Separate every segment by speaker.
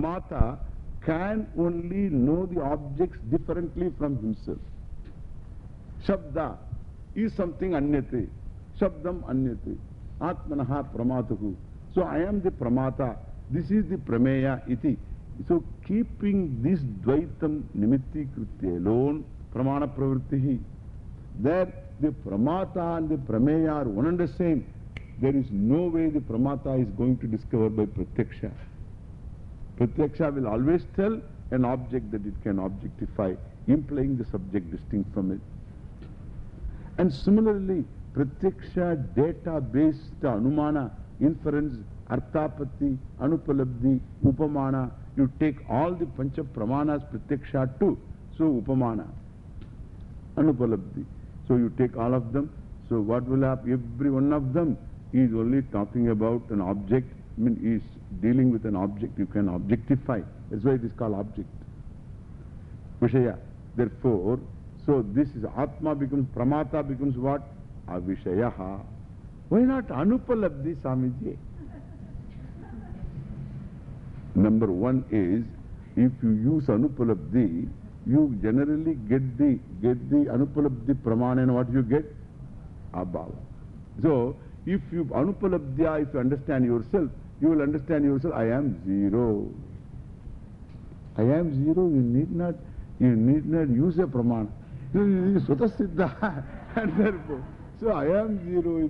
Speaker 1: pramata can only know the objects differently from himself. Shabda is something anyate. Shabdam anyate. Atmanaha pramatahu. So I am the pramata. This is the prameya iti. So keeping this dvaitam nimitti alone, pramana pravrittihi. There the pramata and the prameya are one and the same. There is no way the pramata is going to discover by pratyaksha. Pratyaksha will always tell an object that it can objectify, implying the subject distinct from it. And similarly, pratyaksha data-based anumana, inference, arthapatti, anupalabdhi, upamana, you take all the pancha pramanas pratyaksha too. So upamana, anupalabdhi. So you take all of them. So what will happen? Every one of them is only talking about an object. Is dealing with an object you can objectify. That's why it is called object. Vishaya. Therefore, so this is Atma becomes, Pramata becomes what? Avishayaha. Why not Anupalabdhi Swamiji? Number one is, if you use Anupalabdhi, you generally get the, get the Anupalabdhi Pramana and what you get? Abhava. So, if you Anupalabdhya, if you understand yourself, you will understand yourself, I am zero. I am zero, you need not, you need not use a Pramana. Sutta Siddha. And therefore, so I am zero.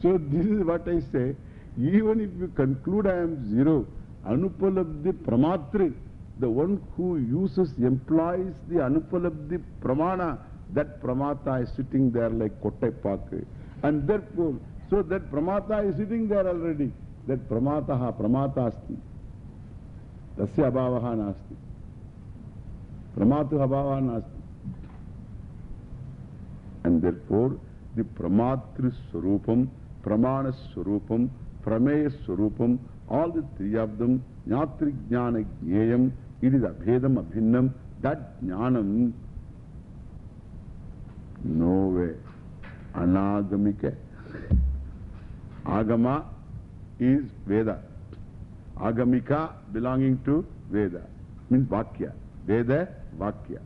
Speaker 1: So this is what I say. Even if you conclude I am zero, Anupalabdhi Pramatri, the one who uses, employs the Anupalabdhi Pramana, that Pramata is sitting there like Kottai Pak. And therefore, so that Pramata is sitting there already. That Pramataha Pramata asti. Tasya abhavaha nasti. Pramatu abhavaha nasti. And therefore, the Pramatri Swarupam, Pramana Swarupam, Prameya Swarupam, all the three of them, Jnatri Jnana Jneyam, it is Abhedam Abhinnam, that Jnanam, no way, Anagamika. Agama is Veda. Agamika belonging to Veda, means Vakya. Veda, Vakya.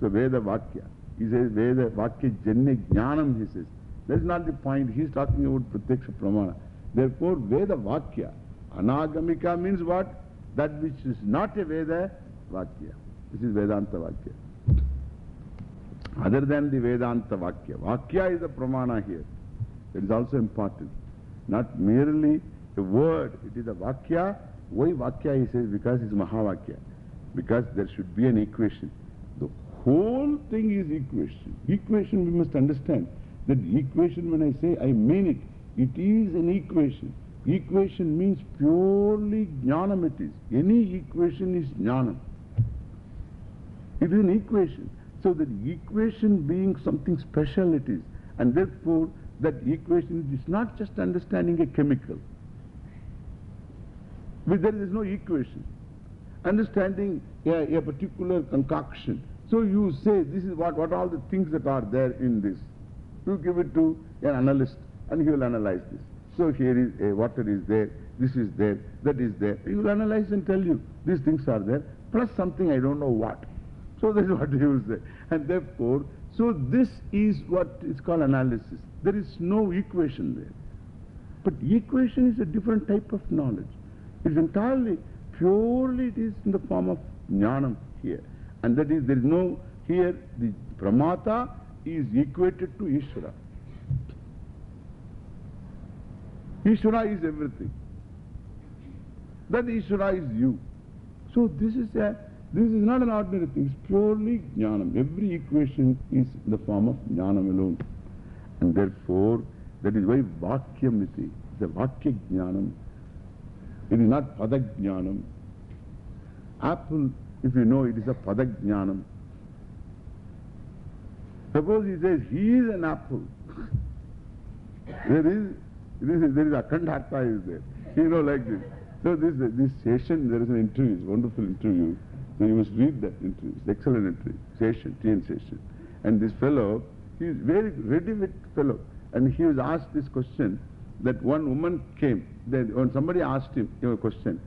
Speaker 1: So Veda, Vakya. He says Veda, Vakya, Janya, Jnanam, he says. That's not the point. He's talking about Pratyaksha Pramana. Therefore, Veda, Vakya. Anagamika means what? That which is not a Veda, Vakya. This is Vedanta Vakya. Other than the Vedanta Vakya. Vakya is a Pramana here. That is also important. Not merely a word, it is a Vakya. Why Vakya he says? Because it's Mahavakya. Because there should be an equation. The whole thing is equation. Equation we must understand. That equation when I say I mean it, it is an equation. Equation means purely jnanam it is. Any equation is jnanam. It is an equation. So that equation being something special it is. And therefore that equation is not just understanding a chemical. But there is no equation. Understanding a, a particular concoction. So you say this is what, what all the things that are there in this. You give it to an analyst and he will analyze this. So here is a water is there, this is there, that is there. He will analyze and tell you these things are there, plus something I don't know what. So that is what he will say. And therefore, so this is what is called analysis. There is no equation there. But equation is a different type of knowledge. It's entirely, purely it is in the form of jnanam here. And that is, there is no, here the pramata is equated to Ishvara. Ishvara is everything. That Ishvara is you. So this is a, this is not an ordinary thing, it's purely jnanam. Every equation is in the form of jnanam alone. And therefore, that is why vakyam iti, it's a vakya jnanam. It is not padag jnanam. Apple, if you know, it is a padag jnanam. Suppose he says, he is an apple. there is, this is, there is Akandhartha is there. You know, like this. So this, this Seshan, there is an interview, it's a wonderful interview. So you must read that interview. It's excellent interview. Seshan, TN Seshan. And this fellow, he is very ready-wit fellow. And he was asked this question that one woman came. Then when somebody asked him a question,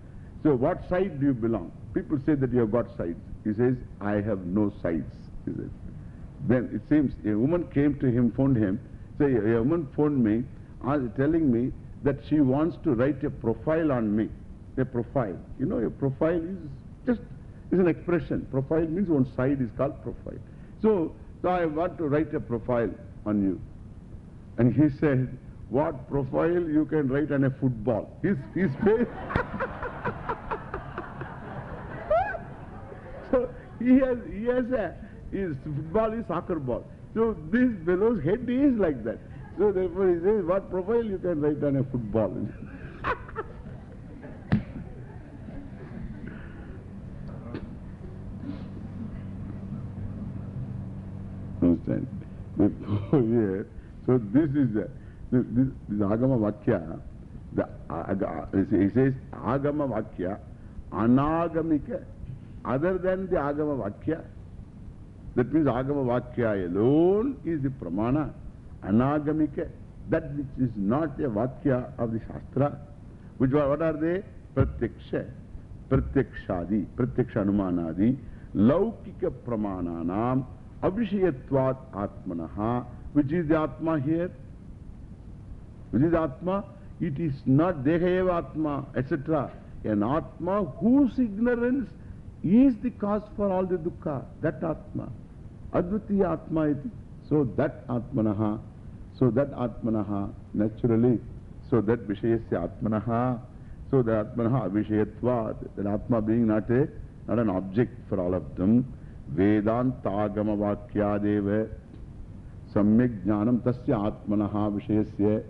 Speaker 1: So what side do you belong? People say that you have got sides. He says, I have no sides. He says. Then it seems a woman came to him, phoned him, say, a woman phoned me, telling me that she wants to write a profile on me. A profile. You know, a profile is just is an expression. Profile means one side is called profile. So, so I want to write a profile on you. And he said, what profile you can write on a football? His, his face. so he has, he has a, his football is soccer ball. So this fellow's head is like that. So therefore he says, what profile you can write on a football? Understand? Before here, so this is the, this, Agama Vakya, the, aga, he says Agama Vakya, Anagamika, other than the Agama Vakya, that means Agama Vakya alone is the Pramana, Anagamika, that which is not a Vakya of the Shastra, which what are they? Pratyaksha, Pratyakshadi, Pratyaksha Anumanadi, Laukika Pramananam, Avishayatvat Atmanaha, which is the Atma here? Which is Atma? It is not Dehayeva Atma, etc. An Atma whose ignorance is the cause for all the dukkha. That Atma. Advitiya Atma iti. So that Atmanaha, so that Atmanaha, naturally, so that Vishayasya Atmanaha, so that Atmanaha Avishayatvat, that Atma being not, a, not an object for all of them. Vedantagama Vakyadeva Samyak Jnanam Tasya Atmanaha Vishayasya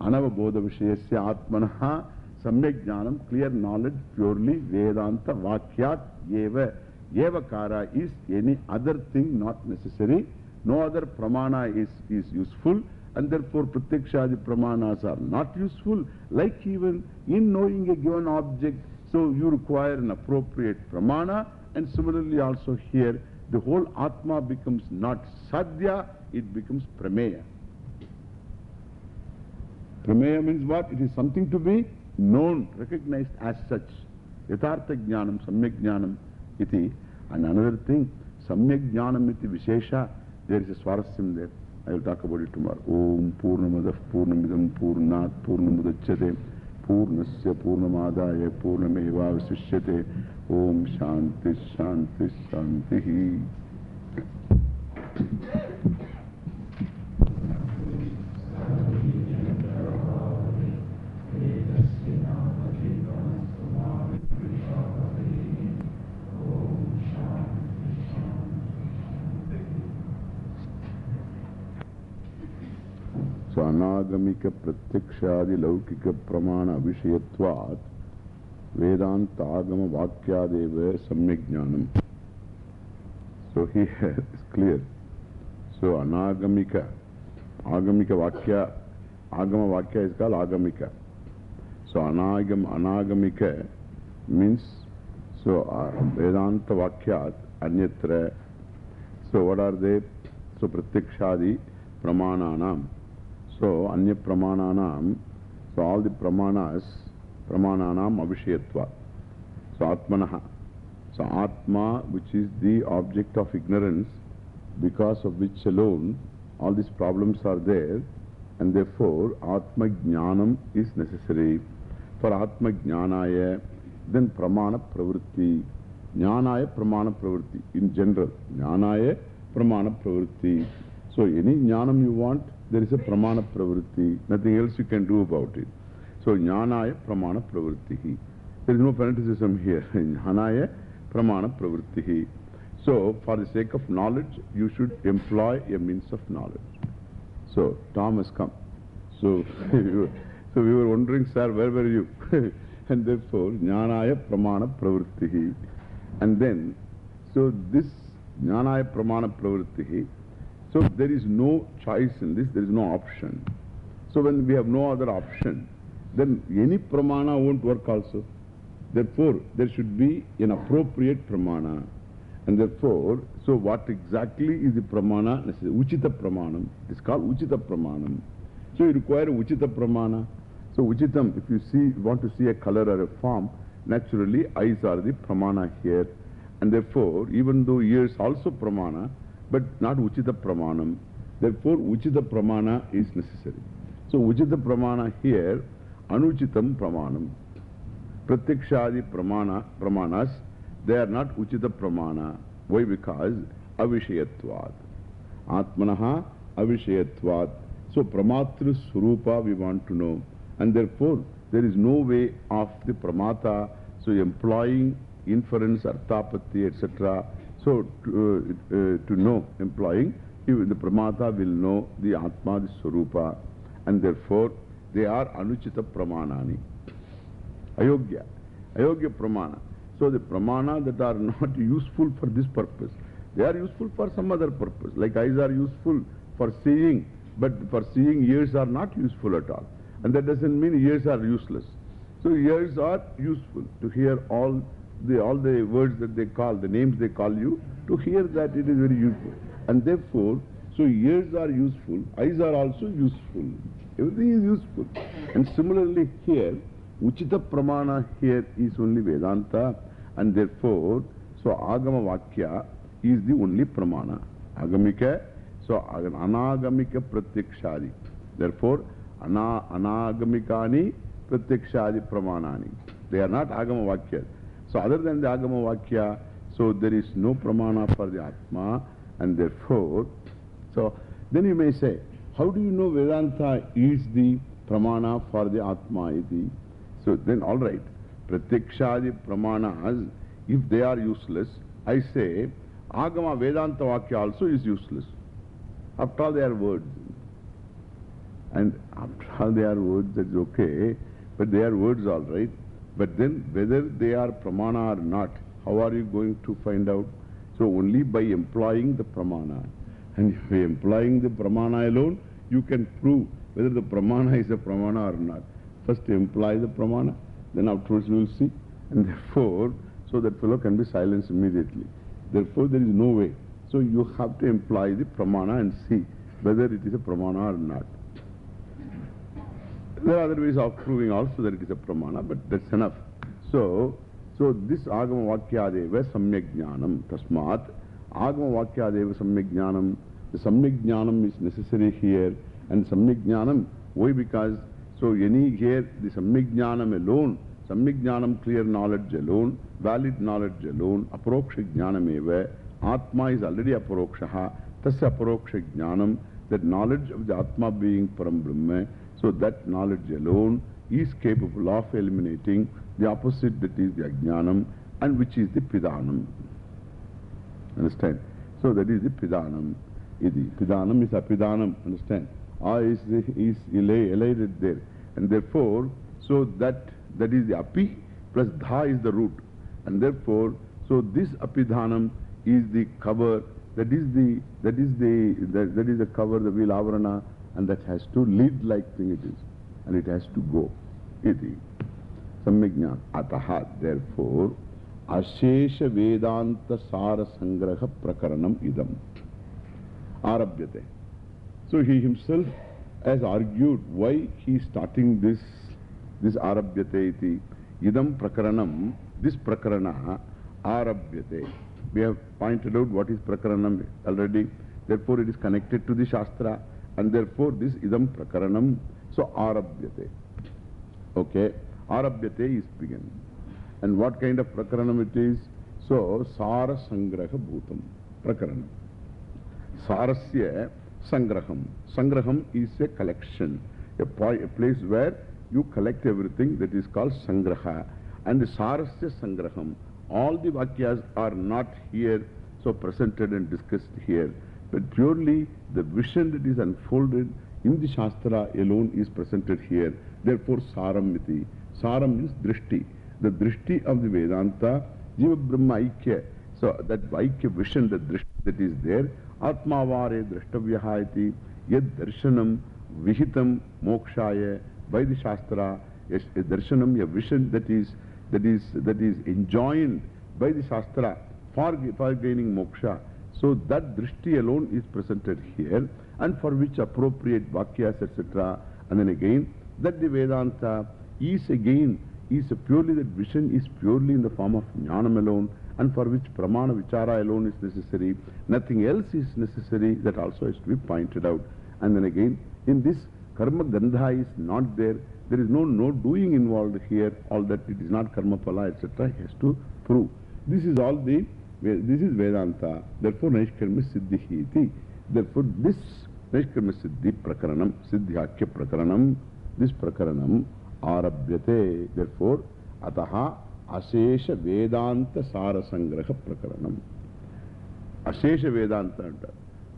Speaker 1: Anavabodha Vishayasya Atmanaha Samyak Jnanam clear knowledge purely Vedanta Vakyat Eva Evakara is any other thing not necessary no other pramana is, is useful and therefore pratyakshadi pramanas are not useful like even in knowing a given object so you require an appropriate pramana and similarly also here, the whole Atma becomes not Sadhya, it becomes Prameya. Prameya means what? It is something to be known, recognized as such. Yathartha Jnanam, Samyak Jnanam iti. And another thing, Samyak Jnanam iti Vishesha, there is a Swarasyam there. I will talk about it tomorrow. Om Purnamadav Purnamidam Purnat Purnamudachyate Purnasya Purnamadaya Purnameva Visishyate Om Shanti Shanti Shanti. Pratyakshadi laukika pramana abhishayatvat Vedanta agama vakyadeva samyak jnanam. So here it's clear. So anagamika, agamika vakya, agama vakya is called agamika. So anagam, anagamika means, so uh, Vedanta vakyat anyatra. So what are they? So pratyakshadi pramananam. So anya pramananam, so all the pramanas, pramananam avishayatva. So atmanaha. So atma, which is the object of ignorance, because of which alone all these problems are there, and therefore atma jnanam is necessary. For atma jnanaya, then pramana pravritti. Jnanaya pramana pravritti. In general, jnanaya pramana pravritti. So any jnanam you want, there is a pramana pravritti. Nothing else you can do about it. So jnanaya pramana pravrittihi. There is no fanaticism here. Jnanaya pramana pravrittihi. So for the sake of knowledge, you should employ a means of knowledge. So Tom has come. So, so we were wondering, sir, where were you? and therefore, jnanaya pramana pravrittihi. And then, so this jnanaya pramana pravrittihi, so there is no choice in this, there is no option. So when we have no other option, then any pramana won't work also. Therefore, there should be an appropriate pramana. And therefore, so what exactly is the pramana? Uchita pramanam. It is called Uchita pramanam. So you require Uchita pramana. So Uchitam, if you see, want to see a color or a form, naturally eyes are the pramana here. And therefore, even though ears also pramana, but not uchita pramanam, therefore uchita pramana is necessary. So uchita pramana here, anuchitam pramanam. Pratyakshadi pramana, pramanas, they are not uchita pramana. Why? Because avishayatvad. Atmanaha avishayatvad. So pramatru surupa we want to know. And therefore, there is no way of the pramata, so employing inference, arthapatti, etc. So to, uh, uh, to know, employing, the pramata will know the atma, the surupa. And therefore, they are anuchita pramanani. Ayogya. Ayogya pramana. So the pramana that are not useful for this purpose, they are useful for some other purpose. Like eyes are useful for seeing, but for seeing ears are not useful at all. And that doesn't mean ears are useless. So ears are useful to hear all the, all the words that they call, the names they call you, to hear that it is very useful. And therefore, so ears are useful, eyes are also useful. Everything is useful. And similarly here, Uchita Pramana here is only Vedanta and therefore, so Agama Vakya is the only Pramana. Agamika, so Anagamika Pratyakshadi. Therefore, ana, Anagamikani Pratyakshadi Pramanani. They are not Agama Vakya. So other than the Agama Vakya, so there is no Pramana for the Atma and therefore, so then you may say, how do you know Vedanta is the Pramana for the Atma iti? So then all right, Pratyakshadi Pramanas, if they are useless, I say Agama Vedanta Vakya also is useless. After all they are words. And after all they are words, that's okay. But they are words all right. But then whether they are Pramana or not, how are you going to find out? So only by employing the Pramana. And by employing the Pramana alone, you can prove whether the Pramana is a Pramana or not. First employ the Pramana, then afterwards you will see. And therefore, so that fellow can be silenced immediately. Therefore, there is no way. So you have to employ the Pramana and see whether it is a Pramana or not. There are other ways of proving also that it is a Pramana, but that's enough. So, so this Agama Vakyadeva Samyak Jnanam. Tasmat Agama Vakyadeva Samyak Jnanam. The Samyak Jnanam is necessary here. And Samyak Jnanam, why? Because, so any here, the Samyak Jnanam alone, Samyak Jnanam, clear knowledge alone, valid knowledge alone, Aparoksha Jnanam eva, Atma is already Aparokshaha, Tasya Aparoksha Jnanam, that knowledge of the Atma being Param Brahma, so that knowledge alone is capable of eliminating the opposite that is the Ajnanam and which is the Pidanam. Understand? So that is the Pidanam. Idi. Pidanam is Apidanam. Understand? Ah is, is elated there. And therefore, so that, that is the Api plus Dha is the root. And therefore, so this Apidhanam is the cover, that is the, that is the, that, that is the cover, the wheel avarana, and that has to lead like thing it is. And it has to go. Iti. Samyajnana. Ataha. Therefore, Ashesha Vedanta Sara Sangraha Prakaranam Idam. Arabhyate. So he himself has argued why he is starting this, this Arabhyate iti. Idam Prakaranam, this Prakarana Arabhyate. We have pointed out what is Prakaranam already. Therefore, it is connected to the Shastra. And therefore, this Idam Prakaranam, so Arabhyate. Okay. Arabhyate is begun. And what kind of Prakaranam it is? So, Sara Sangraha Bhutam. Prakaranam. Sarasya Sangraham. Sangraham is a collection, a, a place where you collect everything that is called Sangraha. And the Sarasya Sangraham, all the Vakyas are not here, so presented and discussed here. But purely the vision that is unfolded in the Shastra alone is presented here. Therefore, Saram iti. Saram means drishti. The drishti of the Vedanta, Jiva Brahma Aikya. So that Vaikya vision, the drishti that is there, Atmavare Drishtavyaha iti, Yad Darshanam Vihitam Mokshaya, by the Shastra, a Darshanam, a vision that is, that is, that is enjoined by the Shastra for, for gaining moksha. So that drishti alone is presented here and for which appropriate vakyas etc. And then again, that the Vedanta is again is a purely, that vision is purely in the form of jnanam alone and for which pramana vichara alone is necessary. Nothing else is necessary, that also has to be pointed out. And then again, in this karma gandha is not there, there is no, no doing involved here, all that it is not karma phala, etc. Has to prove. This is all the, this is Vedanta. Therefore, Naishkarma Siddhi iti. Therefore, this Naishkarma Siddhi Prakaranam, Siddhyakya Prakaranam, this Prakaranam Arabhyate. Therefore, Ataha Ashesha Vedanta Sarasangraha Prakaranam. Ashesha Vedanta.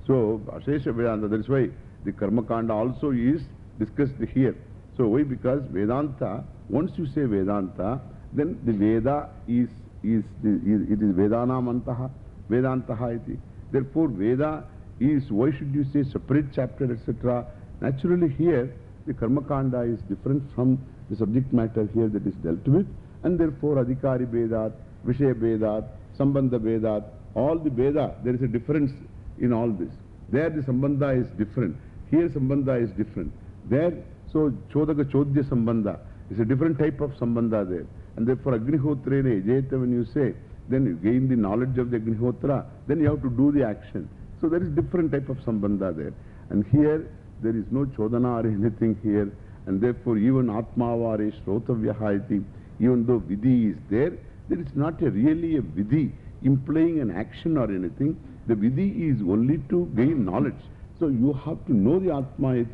Speaker 1: So, Ashesha Vedanta, that is why the Karma Kanda also is discussed here. So, why? Because Vedanta, once you say Vedanta, then the Veda is, is, is it is Vedanam Antaha, Vedantaha iti. Therefore, Veda is, why should you say separate chapter, etc. Naturally, here the Karma Kanda is different from the subject matter here that is dealt with, and therefore, Adhikari Vedat, Vishaya Vedat, Sambandha Vedat, all the Veda, there is a difference in all this. There the Sambandha is different. Here Sambandha is different. There, so Chodaka Chodhya Sambandha is a different type of Sambandha there. And therefore, Agnihotrena Ejeta, when you say, then you gain the knowledge of the Agnihotra, then you have to do the action. So there is different type of Sambandha there. And here, there is no Chodana or anything here. And therefore, even Atmavare Shrotavyaha iti, even though Vidhi is there, there is not a really a Vidhi implying an action or anything. The Vidhi is only to gain knowledge. So you have to know the Atma.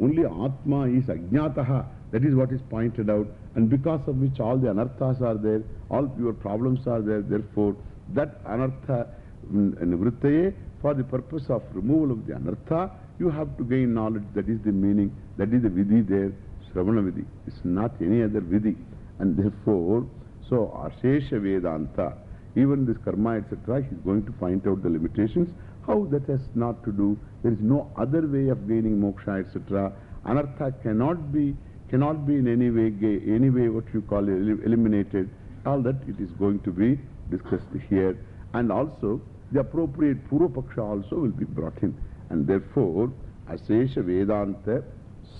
Speaker 1: Only Atma is Ajnataha. That is what is pointed out. And because of which all the anarthas are there, all your problems are there. Therefore, that anartha mm, nivrittaye, for the purpose of removal of the anartha, you have to gain knowledge. That is the meaning. That is the vidhi there. Sravana vidhi. It's not any other vidhi. And therefore, so Ashesha Vedanta, even this karma, etc., he's going to point out the limitations. How that has not to do. There is no other way of gaining moksha, etc. Anartha cannot be, cannot be in any way, any way what you call eliminated. All that it is going to be discussed here. And also, the appropriate Purvapaksha also will be brought in. And therefore, Asesha Vedanta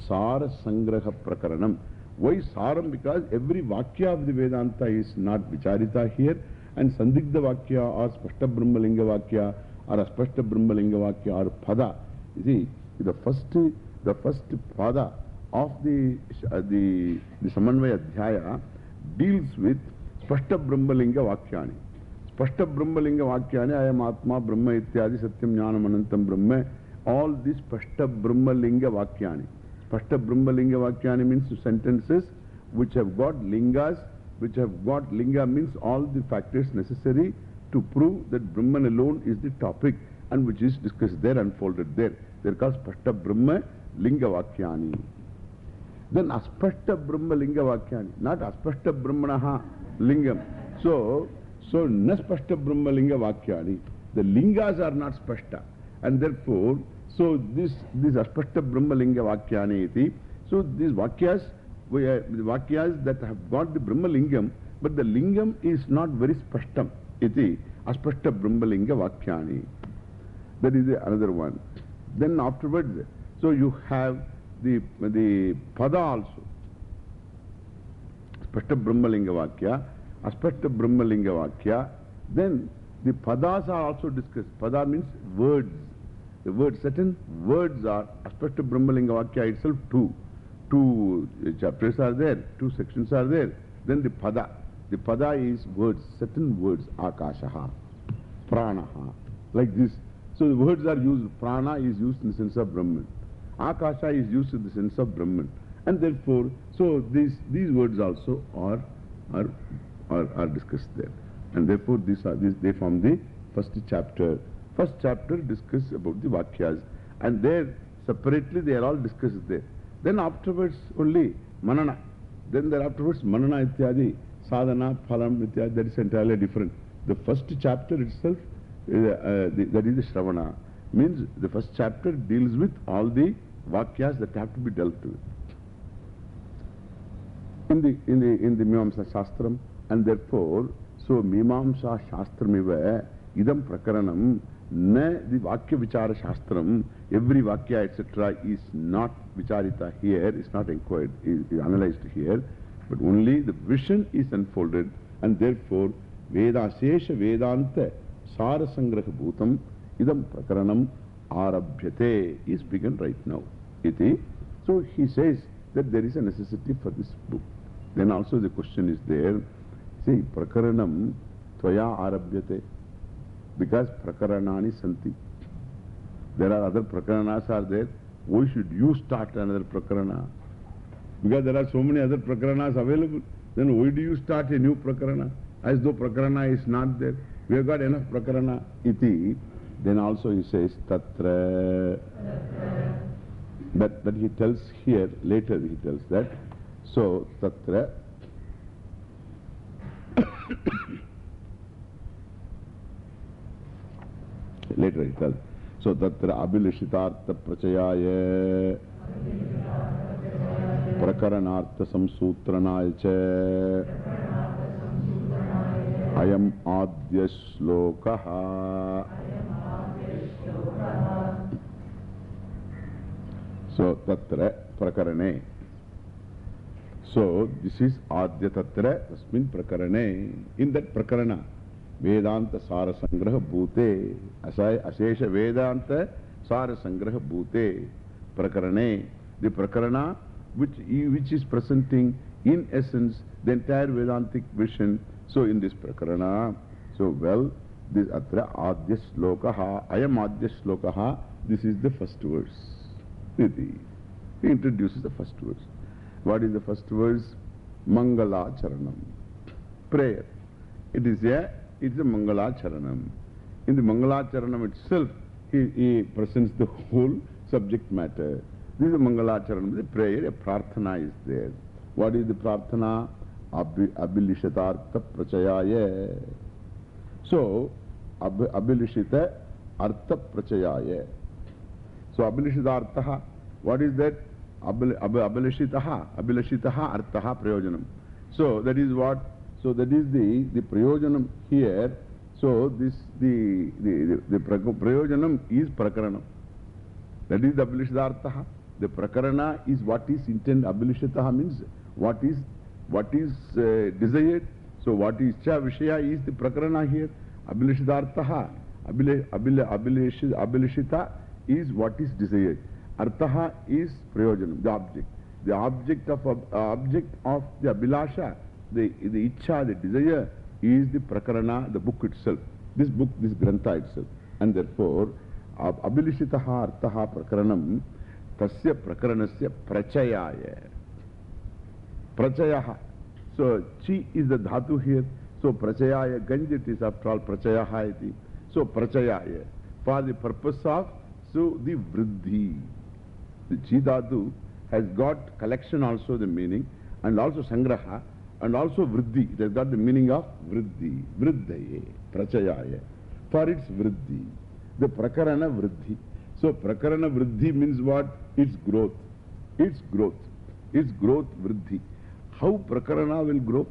Speaker 1: Sara Sangraha Prakaranam. Why Saram? Because every Vakya of the Vedanta is not Vicharita here. And Sandigdha Vakya or Spashta Brahmalinga Vakya or Aspashta Brahmalinga Vakya or Pada. You see, the first, the first Pada of the, uh, the, the Samanvaya Dhyaya deals with Spashta Brahmalinga Vakyani. Spashta Brahmalinga Vakyani, I am Atma, Brahma, Ityadi, Satyam, Jnanam, Anantam, Brahma. All these Spashta Brahmalinga Vakyani. Spashta Brahmalinga Vakyani means sentences which have got lingas, which have got linga means all the factors necessary to prove that Brahman alone is the topic and which is discussed there, unfolded there. They're called Spashta Brahma Linga Vakyani. Then Aspashta Brahma Linga Vakyani, not Aspashta Brahmanaha Lingam. So, so Naspashta Brahma Linga Vakyani. The lingas are not Spashta. And therefore, so this, this Aspashta Brahma Linga Vakyani iti. So these Vakyas, we are, the Vakyas that have got the Brahma Lingam, but the Lingam is not very Spashtam. Iti Aspashta Brahma Linga Vakyani. That is the another one. Then afterwards, so you have the, the Pada also. Aspashta Brahmalinga Vakya, Aspashta Brahmalinga Vakya. Then the Padas are also discussed. Pada means words. The words, certain words are Aspashta Brahmalinga Vakya itself two. Two uh, chapters are there, two sections are there. Then the Pada. The Pada is words, certain words. Akashaha, Pranaha, like this. So the words are used. Prana is used in the sense of Brahman. Akasha is used in the sense of Brahman. And therefore, so these, these words also are, are, are, are discussed there. And therefore, these are, these, they form the first chapter. First chapter discusses about the Vakyas. And there, separately, they are all discussed there. Then afterwards, only Manana. Then there afterwards, Manana Ityadi, Sadhana, Phalam Ityadi, that is entirely different. The first chapter itself, uh, uh, the, that is the Shravana, means the first chapter deals with all the Vakyas that have to be dealt with. In the, in the, in the Mimamsa Shastram, and therefore, so Mimamsa Shastramiva, Idam Prakaranam, na the Vakya Vichara Shastram, every Vakya etc. is not Vicharita here, is not inquired, is, is analyzed here. But only the vision is unfolded and therefore Veda Sesha Vedanta Sarasangraha Bhutam Idam Prakaranam Arabhyate is begun right now. Iti. So he says that there is a necessity for this book. Then also the question is there. See, Prakaranam Tvaya Arabhyate. Because Prakaranani Santi. There are other Prakaranas are there. Why should you start another Prakarana? Because there are so many other Prakaranas available. Then why do you start a new Prakarana? As though Prakarana is not there. We have got enough Prakarana. Iti. Then also he says Tatra. But, but he tells here, later he tells that. So, Tatra. later he tells. So, Tatra Abhilashitartha Prachayaya Prakaranartha So, Tatra Prakarane. So, this is Adya Tatra Tasmin Prakarane. In that Prakarana, Vedanta Sara Sangraha Bhute, Asesha Vedanta Sara Sangraha Bhute, Prakarane. The Prakarana which, which is presenting in essence the entire Vedantic vision. So, in this Prakarana, so well, this Atra Adya Shlokaha, Ayam Adya Shlokaha, this is the first verse. He introduces the first verse. What is the first verse? Mangala Charanam. Prayer. It is a, it is a Mangala Charanam. In the Mangala Charanam itself, he, he presents the whole subject matter. This is a Mangala Charanam, the prayer, a prarthana is there. What is the prarthana? Abhilishatartha Prachayaya. So, Abhilishita Artha Prachayaya. So, Abhilishitartha, what is that? Abhilishitaha, Abhilishitaha Arthaha Prayojanam. So, that is what? So, that is the, the Prayojanam here. So, this, the, the, the, the Prayojanam is Prakaranam. That is the Abhilishitartha. The Prakarana is what is intended. Abhilishitaha means what is, what is uh, desired. So, what is Cha Vishaya is the Prakarana here. Abhilishitartha. Abhilishita is what is desired. Arthaha is prayojanam, the object. The object of, uh, object of the abhilasha, the, the icha, the desire, is the prakarana, the book itself. This book, this grantha itself. And therefore, abhilishitaha arthaha prakaranam, tasya prakaranasya prachayaya. Prachayaha. So, chi is the dhatu here. So, prachayaya, ganjit is after all prachayaha iti. So, prachayaya. For the purpose of, so the vriddhi. The Chidadu has got collection also the meaning and also Sangraha and also Vriddhi. It has got the meaning of Vriddhi. Vriddhaye, Prachayaya. For its Vriddhi. The Prakarana Vriddhi. So Prakarana Vriddhi means what? Its growth. Its growth. Its growth Vriddhi. How Prakarana will grow?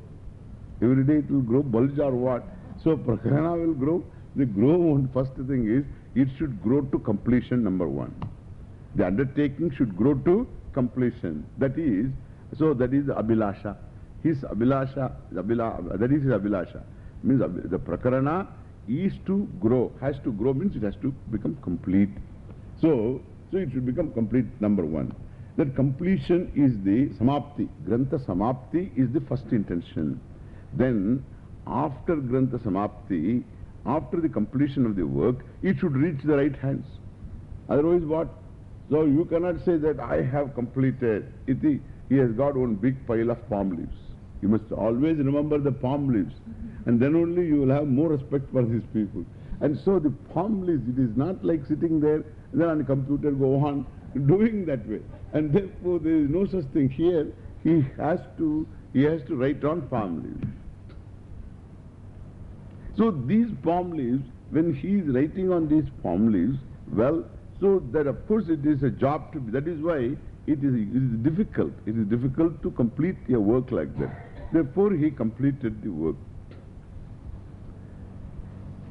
Speaker 1: Every day it will grow, bulge or what? So Prakarana will grow. The grow, first thing is, it should grow to completion, number one. The undertaking should grow to completion. That is, so that is Abhilasha. His Abhilasha, Abhila, that is his Abhilasha. Means the Prakarana is to grow, has to grow means it has to become complete. So, so it should become complete, number one. That completion is the Samapti. Grantha Samapti is the first intention. Then, after Grantha Samapti, after the completion of the work, it should reach the right hands. Otherwise, what? So you cannot say that I have completed. Iti, he has got one big pile of palm leaves. You must always remember the palm leaves. And then only you will have more respect for these people. And so the palm leaves, it is not like sitting there then on the computer go on doing that way. And therefore there is no such thing. Here he has to, he has to write on palm leaves. So these palm leaves, when he is writing on these palm leaves, well, so that of course it is a job to be, that is why it is, it is difficult. It is difficult to complete a work like that. Therefore he completed the work.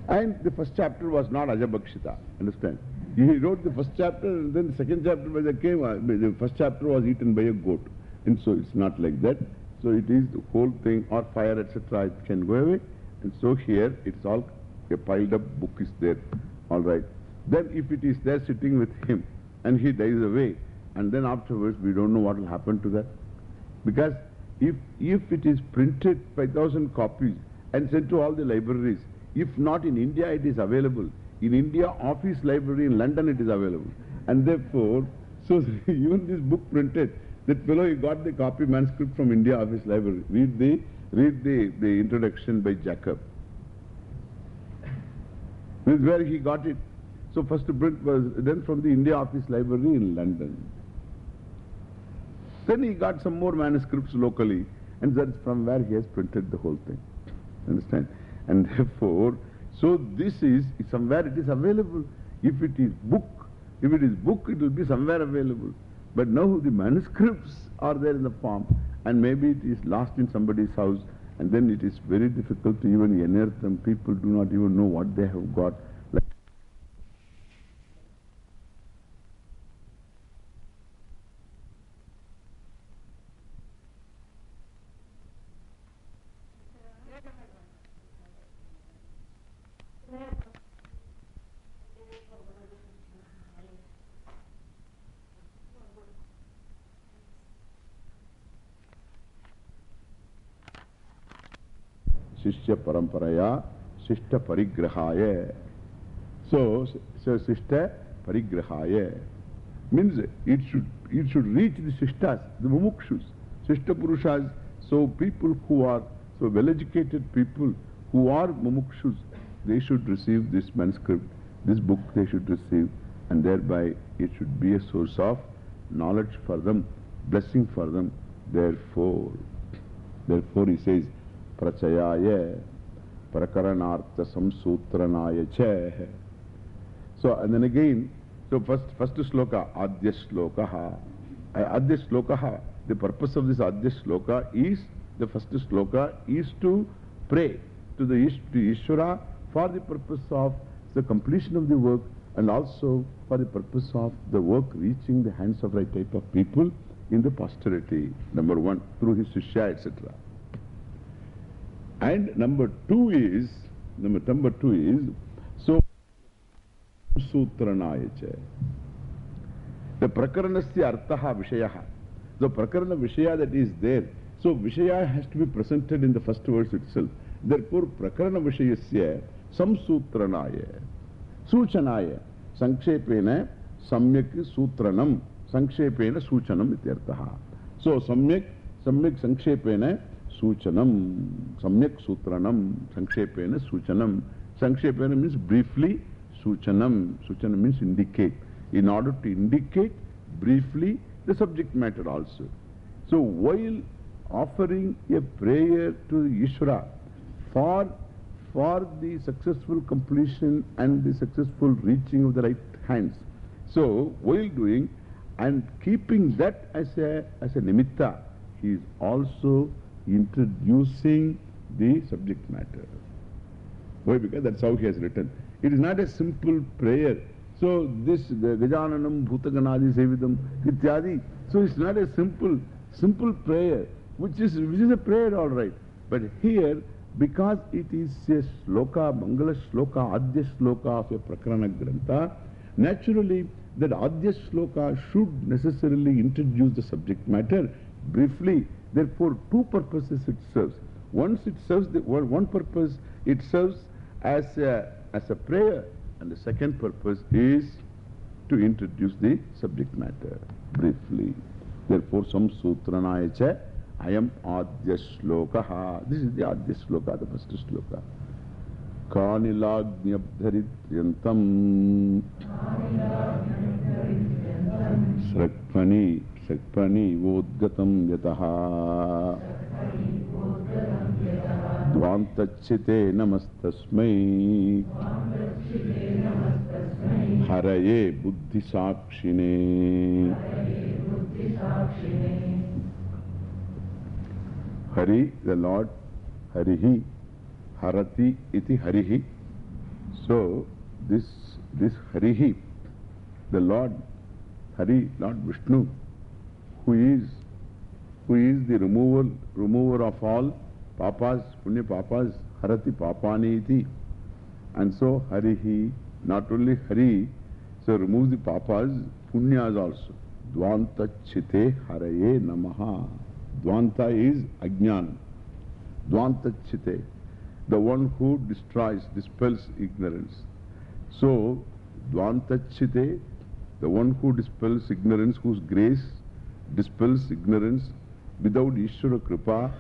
Speaker 1: And the first chapter was not Ajabakshita, understand? He wrote the first chapter and then the second chapter when they came, uh, the first chapter was eaten by a goat. And so it's not like that. So it is the whole thing or fire etc. it can go away. And so here it's all a piled up book is there. Alright. Then if it is there sitting with him and he dies away and then afterwards we don't know what will happen to that. Because if, if it is printed 5000 copies and sent to all the libraries, if not in India it is available. In India office library in London it is available. And therefore, so even this book printed, that fellow he got the copy manuscript from India office library. Read the, read the, the introduction by Jacob. Where he got it. So first print was then from the India office library in London. Then he got some more manuscripts locally and that's from where he has printed the whole thing. Understand? And therefore, so this is, somewhere it is available. If it is book, if it is book, it will be somewhere available. But now the manuscripts are there in the form and maybe it is lost in somebody's house and then it is very difficult to even unearth them. People do not even know what they have got. Shishta Parigrahaya. So, so Shishta Parigrahaya means it should, it should reach the Shishtas, the Mumukshus, Shishta Purushas. So, people who are so well educated people who are Mumukshus, they should receive this manuscript, this book they should receive, and thereby it should be a source of knowledge for them, blessing for them. Therefore, therefore he says, Prachayaya Prakaranartha Samsutranaya Cha. So, and then again, so first, first sloka, Adya Slokaha. Uh, Adya Slokaha, the purpose of this Adya Sloka is, the first sloka is to pray to the to Ishvara for the purpose of the completion of the work and also for the purpose of the work reaching the hands of right type of people in the posterity, number one, through his Shishya, etc. And number two is, number, number two is, so, Sutranayacha. The Prakaranasya Artaha Vishayaha. The Prakarana Vishaya that is there. So, Vishaya has to be presented in the first verse itself. Therefore, Prakarana Vishayasya Samsutranaya. Suchanaya. Sankshepena Samyak Sutranam. Sankshepena Suchanam ityartaha. So, Samyak, Samyak Sankshepena Suchanam, Samyak Sutranam, Sankshepena Suchanam. Sankshepena means briefly, Suchanam. Suchanam means indicate. In order to indicate briefly the subject matter also. So while offering a prayer to Ishvara for, for the successful completion and the successful reaching of the right hands. So while doing and keeping that as a, as a nimitta, he is also introducing the subject matter. Why? Because that's how he has written. It is not a simple prayer. So this Gajananam Bhutaganadi Sevidam Ityadi. So it's not a simple, simple prayer, which is, which is a prayer all right. But here, because it is a sloka, Mangala sloka, Adya sloka of a Prakarana Grantha, naturally that Adya sloka should necessarily introduce the subject matter briefly Therefore, two purposes it serves. Once it serves the one, one purpose, it serves as a, as a prayer, and the second purpose is to introduce the subject matter briefly. Therefore, some sutranaya cha ayam adya shlokaha. This is the adya shloka, the first shloka. Kanilagnyabdharityantam Srakpani Harati iti Harihi. So, this, this Harihi, the Lord, Hari, Lord Vishnu, who is who is the remover, remover of all papas, punya papas, harati papani. And so Harihi, not only Hari, so removes the papas, punyas also. Dvanta chite haraye namaha. Dvanta is ajnana. Dvanta chite, the one who destroys, dispels ignorance. So, Dvanta chite, the one who dispels ignorance, whose grace dispels ignorance. Without Ishvara Kripa,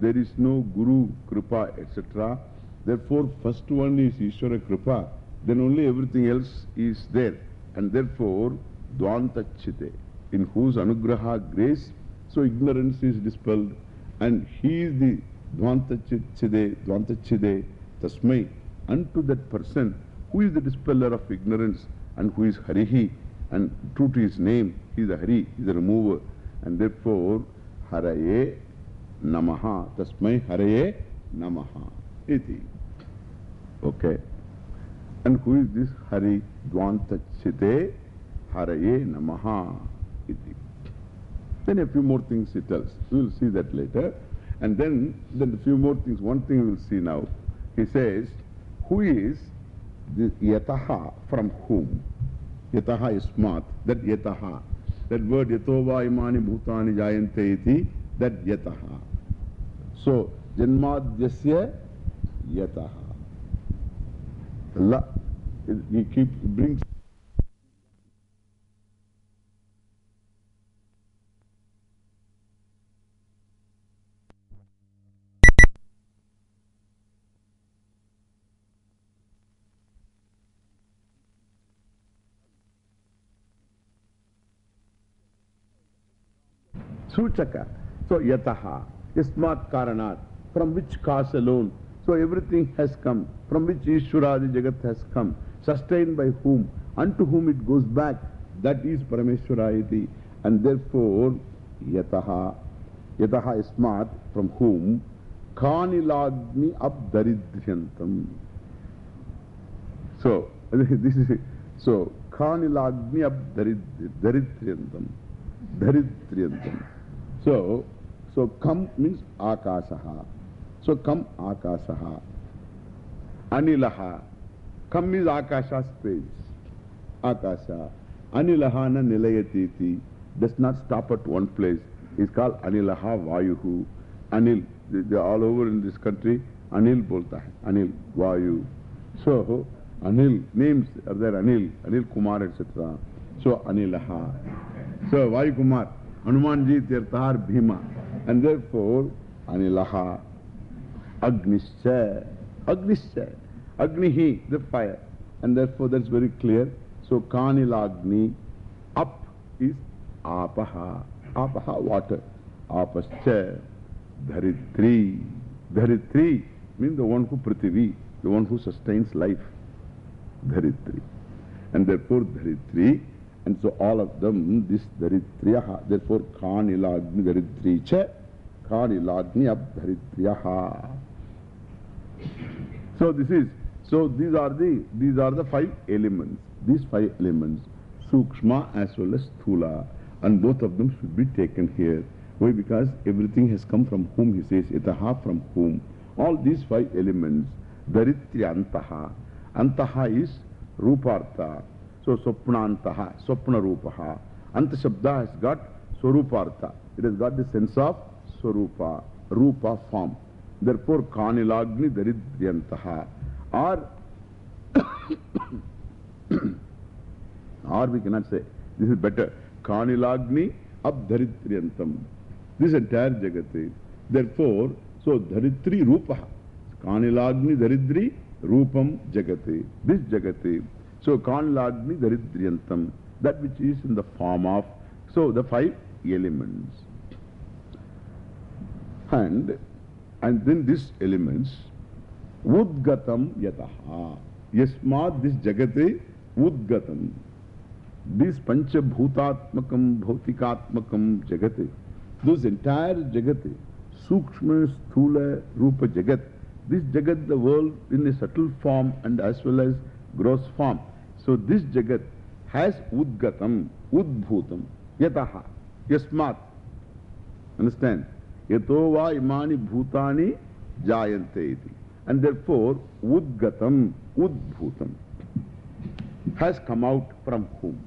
Speaker 1: there is no Guru Kripa, etc. Therefore, first one is Ishvara Kripa, then only everything else is there. And therefore, Dvanta chite, in whose Anugraha grace, so ignorance is dispelled. And he is the Dvanta chide, Dvanta chide, Tasmai, unto that person who is the dispeller of ignorance and who is Harihi, and true to his name, he is the Hari, he is the remover. And therefore, Haraye Namaha, Tasmai Haraye Namaha, iti. Okay. And who is this Hari Dvantachite Haraye Namaha, iti. Then a few more things he tells. We will see that later. And then, then a few more things. One thing we will see now. He says, who is the Yataha from whom? Yataha is smart. That Yataha. That word Yatova imani bhutani jayante iti. That Yataha. So, Janmadhyasya Yataha. La, he keeps, brings Suchaka. So, yataha, yasmat karanat, from which cause alone. So, everything has come, from which Ishwaradi Jagat has come, sustained by whom, unto whom it goes back, that is Parameshwarayati. And therefore, yataha, yataha yasmat, from whom, kanilagni abdaridhyantam. So, this is, so, kanilagni abdaridhyantam. Daridhyantam. So, so kam means akasaha. So kam akasaha. Anilaha. Kam is akasha space. Akasha. Anilahana nilayatiti. Does not stop at one place. It's called Anilaha Vayuhu. Anil. They are all over in this country. Anil bolta. Anil. Vayu. So, Anil. Names are there. Anil. Anil Kumar, etc. So, Anilaha. So, Vayu Kumar. Hanumanji Tirthar Bhima. And therefore, Anilaha, Agnischa, Agnischa, Agnihi, the fire. And therefore, that's very clear. So, Kanilagni, up is Apaha, Apaha, water. Apascha, Dharitri. Dharitri means the one who Prithivi, the one who sustains life. Dharitri. And therefore, Dharitri. And so all of them, this Dharitriyaha, therefore Kanilagni Dharitricha, Kanilagni Abdharitriyaha. So this is, so these are the, these are the five elements, these five elements, Sukshma as well as Sthula. And both of them should be taken here. Why? Because everything has come from whom he says, Itaha from whom. All these five elements, Dharitryantaha. Antaha is Rupartha. So, Swapnantaha, Swapna Rupaha. Anta Shabda has got Swarupartha. It has got the sense of Swarupa, Rupa form. Therefore, Kanilagni Daridryantaha. Or, or we cannot say, this is better. Kanilagni Abdharidryantam. This entire Jagati. Therefore, so Dharitri Rupaha. Kanilagni Dharidri Rupam Jagati. This Jagati. So, Kanladni Daridryantam, that which is in the form of, so the five elements. And, and then these elements, Udgatam Yataha. Yasmad this Jagate Udgatam. This Pancha Bhutatmakam Bhautikatmakam Jagate. Those entire Jagate, Sukshma, Sthula, Rupa Jagat. This Jagat, the world in a subtle form and as well as gross form. So this Jagat has Udgatam, Udbhutam, Yataha, Yasmat. Understand? Yatova imani bhutani jayante iti. And therefore, udgatam, udbhutam has come out from whom?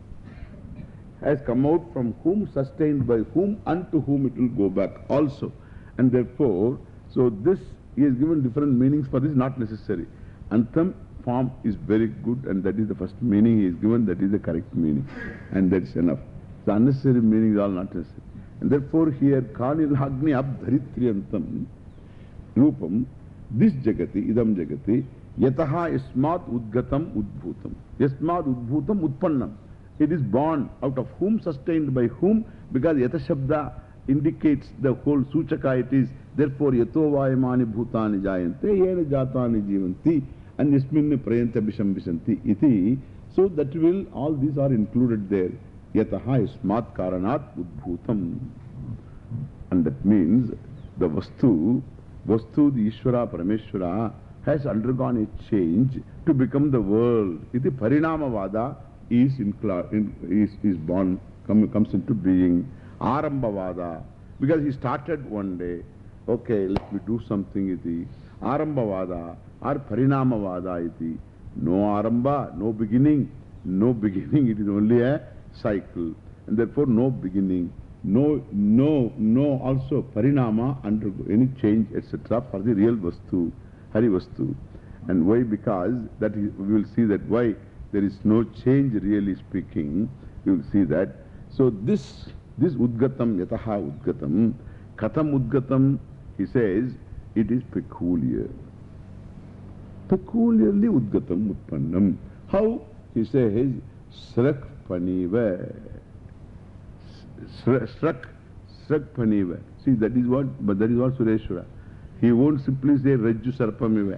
Speaker 1: Has come out from whom, sustained by whom, unto whom it will go back also. And therefore, so this, he has given different meanings for this, not necessary. Antam form is very good, and that is the first meaning he is given, that is the correct meaning. And that is enough. The unnecessary meanings are not necessary. And therefore, here, Kanil Agni Abdharitriyantam Rupam, this Jagati, Idam Jagati, Yataha Yasmat Udgatam Udbhutam. Yasmat Udbhutam Utpannam. It is born out of whom, sustained by whom, because Yata Shabda indicates the whole Suchaka it is. Therefore, Yato Vayamani Bhutani Jayante, Yena Jatani Jivanti, and Yasmin Prayanta Bisham Bishanti iti. So that will, all these are included there. Yataha Yasmat Karanat Udbhutam. And that means the Vastu, Vastu, the Ishvara, Parameshvara, has undergone a change to become the world. Iti Parinamavada is, in, is, is born, come, comes into being. Arambhavada, because he started one day, okay, let me do something iti. Arambhavada or Parinamavada iti. No Aramba, no beginning. No beginning, it is only a cycle. And therefore, no beginning. No, no, no also Parinama, undergo any change, etc. for the real Vastu, Hari Vastu. And why? Because that is, we will see that why there is no change really speaking. We will see that. So this, this Udgatam, Yataha Udgatam, Katam Udgatam, he says, it is peculiar. Peculiarly Udgatam Utpannam. How? He says, Srak Paniva. Srak, Srak Paniva. See, that is what, but that is what Sureshwara. He won't simply say Rajju Sarpamiva.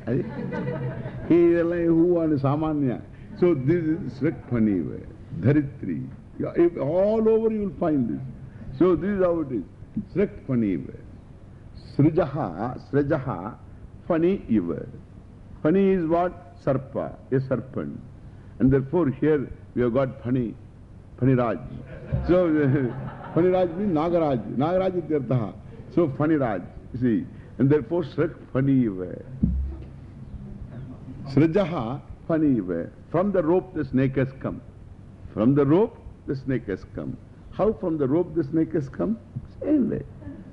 Speaker 1: He is like who on Samanya. So this is Srakpaniva, Dharitri. If all over you will find this. So this is how it is. Srakpaniva. Srijaha, Srijaha, Fani Iva. Fani is what? Sarpa, a serpent. And therefore here we have got Fani, Faniraj. So Faniraj means Nagaraj. Nagaraj is Tirthaha. So Faniraj, you see. And therefore Srak Fani Iva. Srijaha, Fani Iva. From the rope the snake has come. From the rope the snake has come. How from the rope the snake has come? Same way.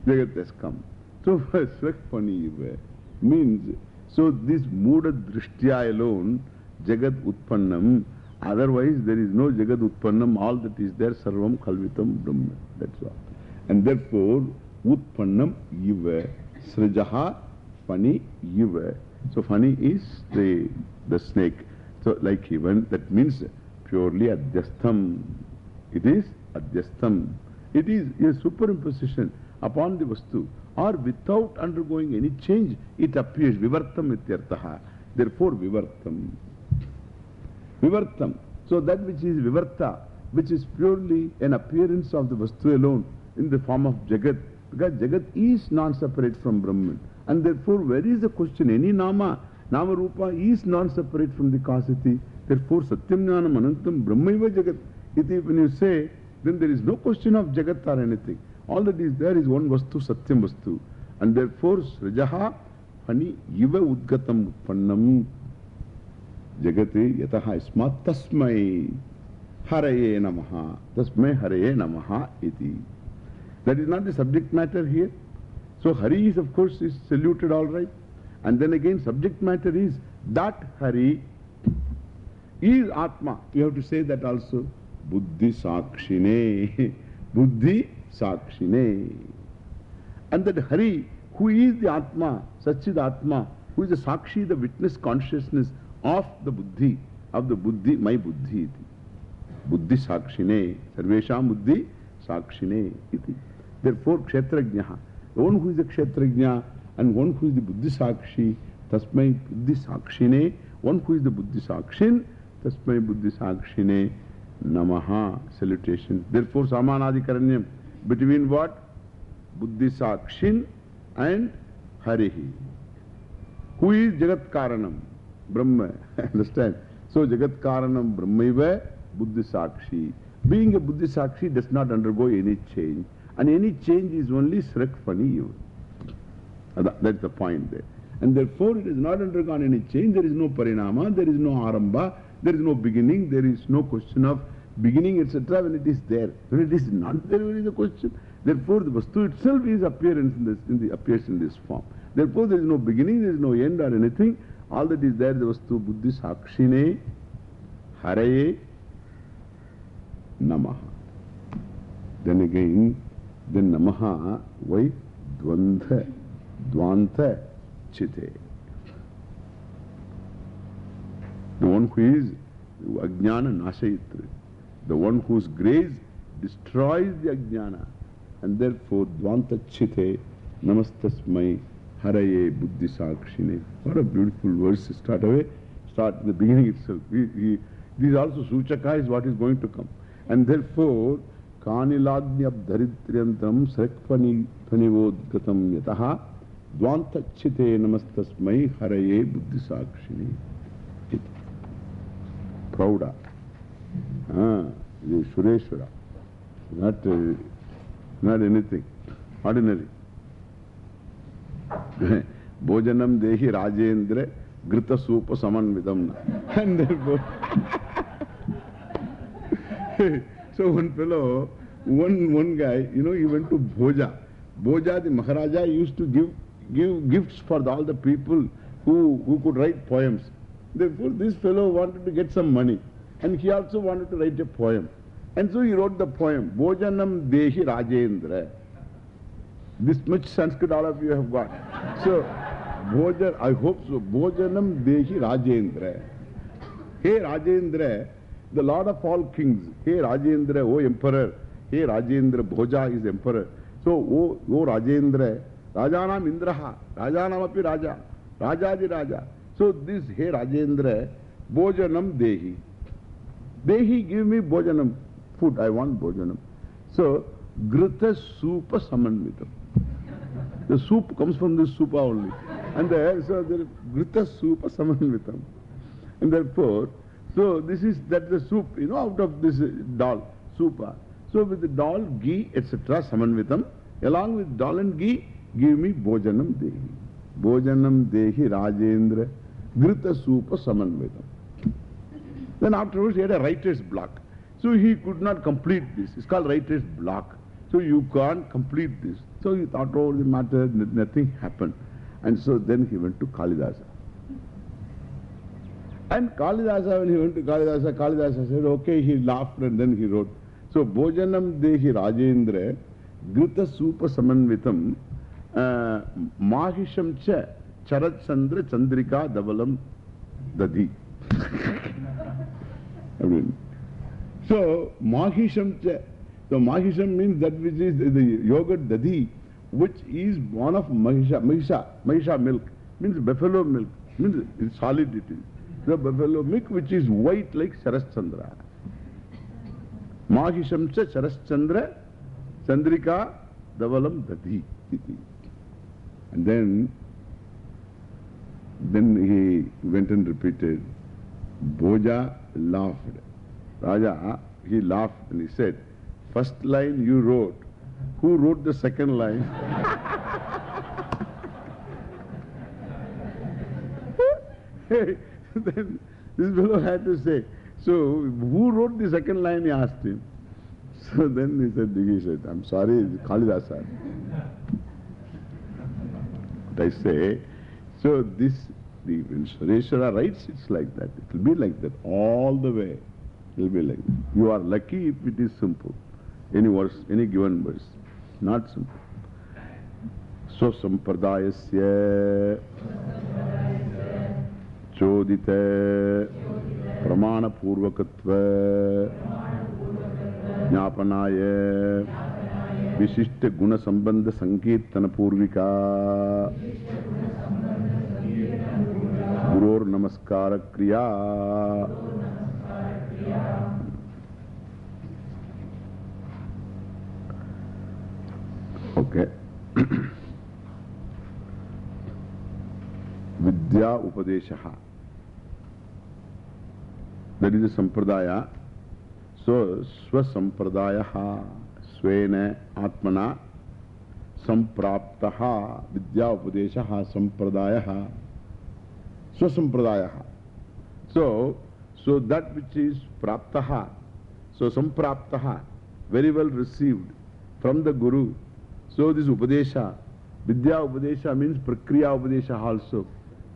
Speaker 1: Jagat has come. So Svakpani means, so this Muda Drishtya alone, Jagat Utpannam, otherwise there is no Jagat Utpannam, all that is there, Sarvam Kalvitam Brahma. That's all. And therefore, Utpannam Yiva, Srijaha, Fani Yiva. So Fani is the, the snake. So like even, that means purely Adhyastham. It is Adhyastham. It is a superimposition upon the Vastu or without undergoing any change, it appears Vivartam ityartaha. Therefore, Vivartam. Vivartam. So that which is Vivarta, which is purely an appearance of the Vastu alone in the form of Jagat, because Jagat is non-separate from Brahman. And therefore, where is the question? Any Nama, Nama Rupa is non-separate from the Kasati. Therefore, Satyam Jnanam Anantam Brahmaiva Jagat. Iti, when you say, then there is no question of Jagat or anything. All that is there is one Vastu, Satyam Vastu. And therefore, Srijaha, Hani, Yiva Udgatam Utpannam Jagati Yataha Ismat Tasmai Haraye Namaha. Tasmai Haraye Namaha Iti. That is not the subject matter here. So Hari is, of course, is saluted all right. And then again, subject matter is that Hari is Atma. You have to say that also. Buddhi Sakshine. Buddhi Sakshine. And that Hari, who is the Atma, Sachid Atma, who is the Sakshi, the witness consciousness of the Buddhi, of the Buddhi, my Buddhi. Buddhi Sakshine. Sarvesham Buddhi Sakshine. Iti. Therefore, Kshetrajnaha. One who is the Kshetrajna and one who is the Buddhi Sakshi, Tasmai Buddhi Sakshine. One who is the Buddhi Sakshin, Tasmai Buddhi Sakshine. Namaha. Salutation. Therefore, Samanadikaranyam. Between what? Buddhi Sakshin and Harihi. Who is Jagat Karanam? Brahma. Understand? So, Jagat Karanam Brahmaiva Buddhi Sakshi. Being a Buddhi Sakshi does not undergo any change. And any change is only Srakfani. That's the point there. And therefore it has not undergone any change. There is no Parinama, there is no Aramba, there is no beginning, there is no question of beginning, etc. when it is there. When it is not there, where is the question? Therefore the Vastu itself is appearance in this, in the, appears in this form. Therefore there is no beginning, there is no end or anything. All that is there, the Vastu Buddhi Sakshine, Haraye, Namaha. Then again, then Namaha, why? Dvandha, Dvanta, Chite. The one who is Ajnana Nashayitri. The one whose grace destroys the Ajnana. And therefore, Dvanta Chite, Namastasmai, Haraye, Buddhi Sakshine. What a beautiful verse to start away. Start in the beginning itself. We, we, also Suchaka is what is going to come. And therefore, Panivodgatam Yataha Dvantachite Namastasmai Haraye Buddhi Sakshine. Prouda. Ah, the Sureshwara. Not, uh, not anything. Ordinary. Bhojanam Dehi Rajendra Grita Supa Samanvidam. And therefore. so one fellow, one, one guy, you know, he went to Bhoja. Bhoja, the Maharaja used to give, give gifts for the, all the people who, who could write poems. Therefore, this fellow wanted to get some money. And he also wanted to write a poem. And so he wrote the poem, Bhojanam Dehi Rajendra. This much Sanskrit all of you have got. So, Bhojan, I hope so. Bhojanam Dehi Rajendra. Hey Rajendra, the Lord of all kings. Hey Rajendra, O Emperor. Hey Rajendra, Bhoja is Emperor. So, O, o Rajendra, Rajanam Indraha, Rajanam api Raja, Rajaji Raja. So, this Hey Rajendra, Bhojanam Dehi. Dehi, give me Bhojanam. Food, I want Bhojanam. So, Grita Supa Samanvitam. The soup comes from this supa only. And there, so the Grita Supa Samanvitam. And therefore, so this is, that the soup, you know, out of this dal, supa. So with the dal, ghee, etc., samanvitam, along with dal and ghee, give me bhojanam dehi. Bhojanam dehi Rajendra, grita supa samanvitam. Then afterwards he had a writer's block. So he could not complete this. It's called writer's block. So you can't complete this. So he thought over the matter, nothing happened. And so then he went to Kalidasa. And Kalidasa, when he went to Kalidasa, Kalidasa said, okay, he laughed and then he wrote. So, Bhojanam Dehi Rajendra, Grita Supa Samanvitam, uh, Mahisham Cha, Charat Chandra Chandrika Davalam Dadi. So, Mahisham so Mahisham means that which is the yogurt Dadi, which is one of Mahisha, Mahisha, Mahisha milk, means buffalo milk, means solid it is. The buffalo milk which is white like Saraschandra. Mahishamcha Saraschandra Chandrika Davalam Dati. And then, then he went and repeated, Bhoja laughed. Raja, he laughed and he said, First line you wrote, who wrote the second line? then this fellow had to say, so who wrote the second line? He asked him. So then he said, Dighi said, I'm sorry, Kalidasa. I say, so this, the, when Sureshwara writes, it's like that. It will be like that all the way. It will be like that. You are lucky if it is simple. Any verse, any given verse. Not simple. So sampradayasya chodita pramana purvakatva jnapanaya visishta guna sambandha sankirtana purvika गुरोर नमस्कार क्रिया okay. विद्या उपदेश। दरिद्र संप्रदाय सो स्वसंप्रदाय, स्वेन, आत्मना, संप्राप्त, विद्या उपदेश, संप्रदाय। Sampradayaha So, so that which is Praptaha, so Sampraptaha, very well received from the Guru. So this Upadesha, Vidya Upadesha means Prakriya Upadesha also.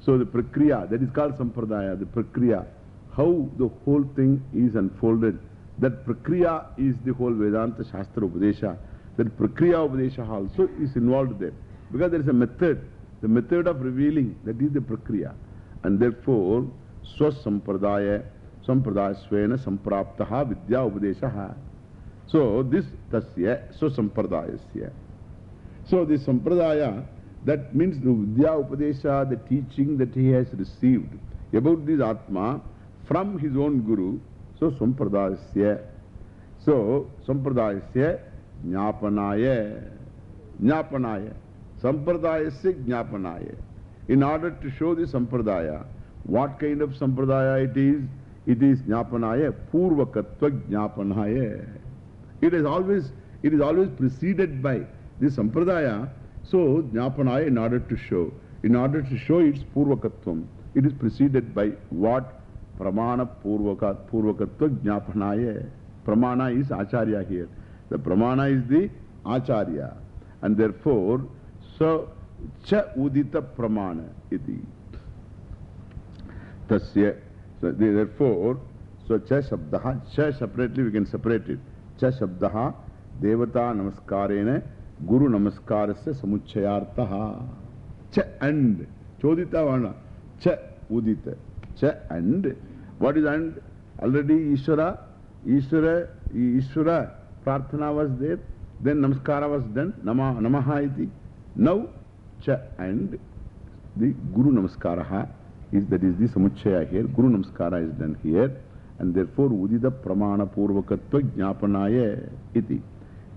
Speaker 1: So the Prakriya, that is called Sampradaya, the Prakriya, how the whole thing is unfolded. That Prakriya is the whole Vedanta Shastra Upadesha. That Prakriya Upadesha also is involved there. Because there is a method, the method of revealing, that is the Prakriya. And therefore, Swasampradaya, Sampradaya Svena Sampraptaha Vidya Upadeshaha. So this Tasya, Swasampradayasya. So this Sampradaya, that means the Vidya Upadesha, the teaching that he has received about this Atma from his own Guru. So Sampradayasya. So Sampradayasya Jnapanaya. Jnapanaya. Sampradayasya Jnapanaya. In order to show the Sampradaya, what kind of Sampradaya it is? It is Jnapanaya, Purvakatva Jnapanaya. It is always, it is always preceded by this Sampradaya. So, Jnapanaya in order to show, in order to show its Purvakatvam, it is preceded by what? Pramana Purvaka, Purvakatva Jnapanaya. Pramana is Acharya here. The Pramana is the Acharya. And therefore, so, च उदित प्रमाण इति। तस्य therefore सो च शब्दः, च separately we can separate it च शब्दः देवता नमस्कारेण, गुरु नमस्कारस्य समुच्चयार्थः। च एंड चोदिता वर्ण च उदित। च and what is and already ईश्वर ईश्वर ईश्वर प्रार्थना वाज देयर देन नमस्कार वाज डन नमः नमः इति। Now Cha and the Guru Namaskaraha is that is the Samuchaya here. Guru Namaskara is done here. And therefore, Udita Pramana Purvakatva Jnapanaya iti.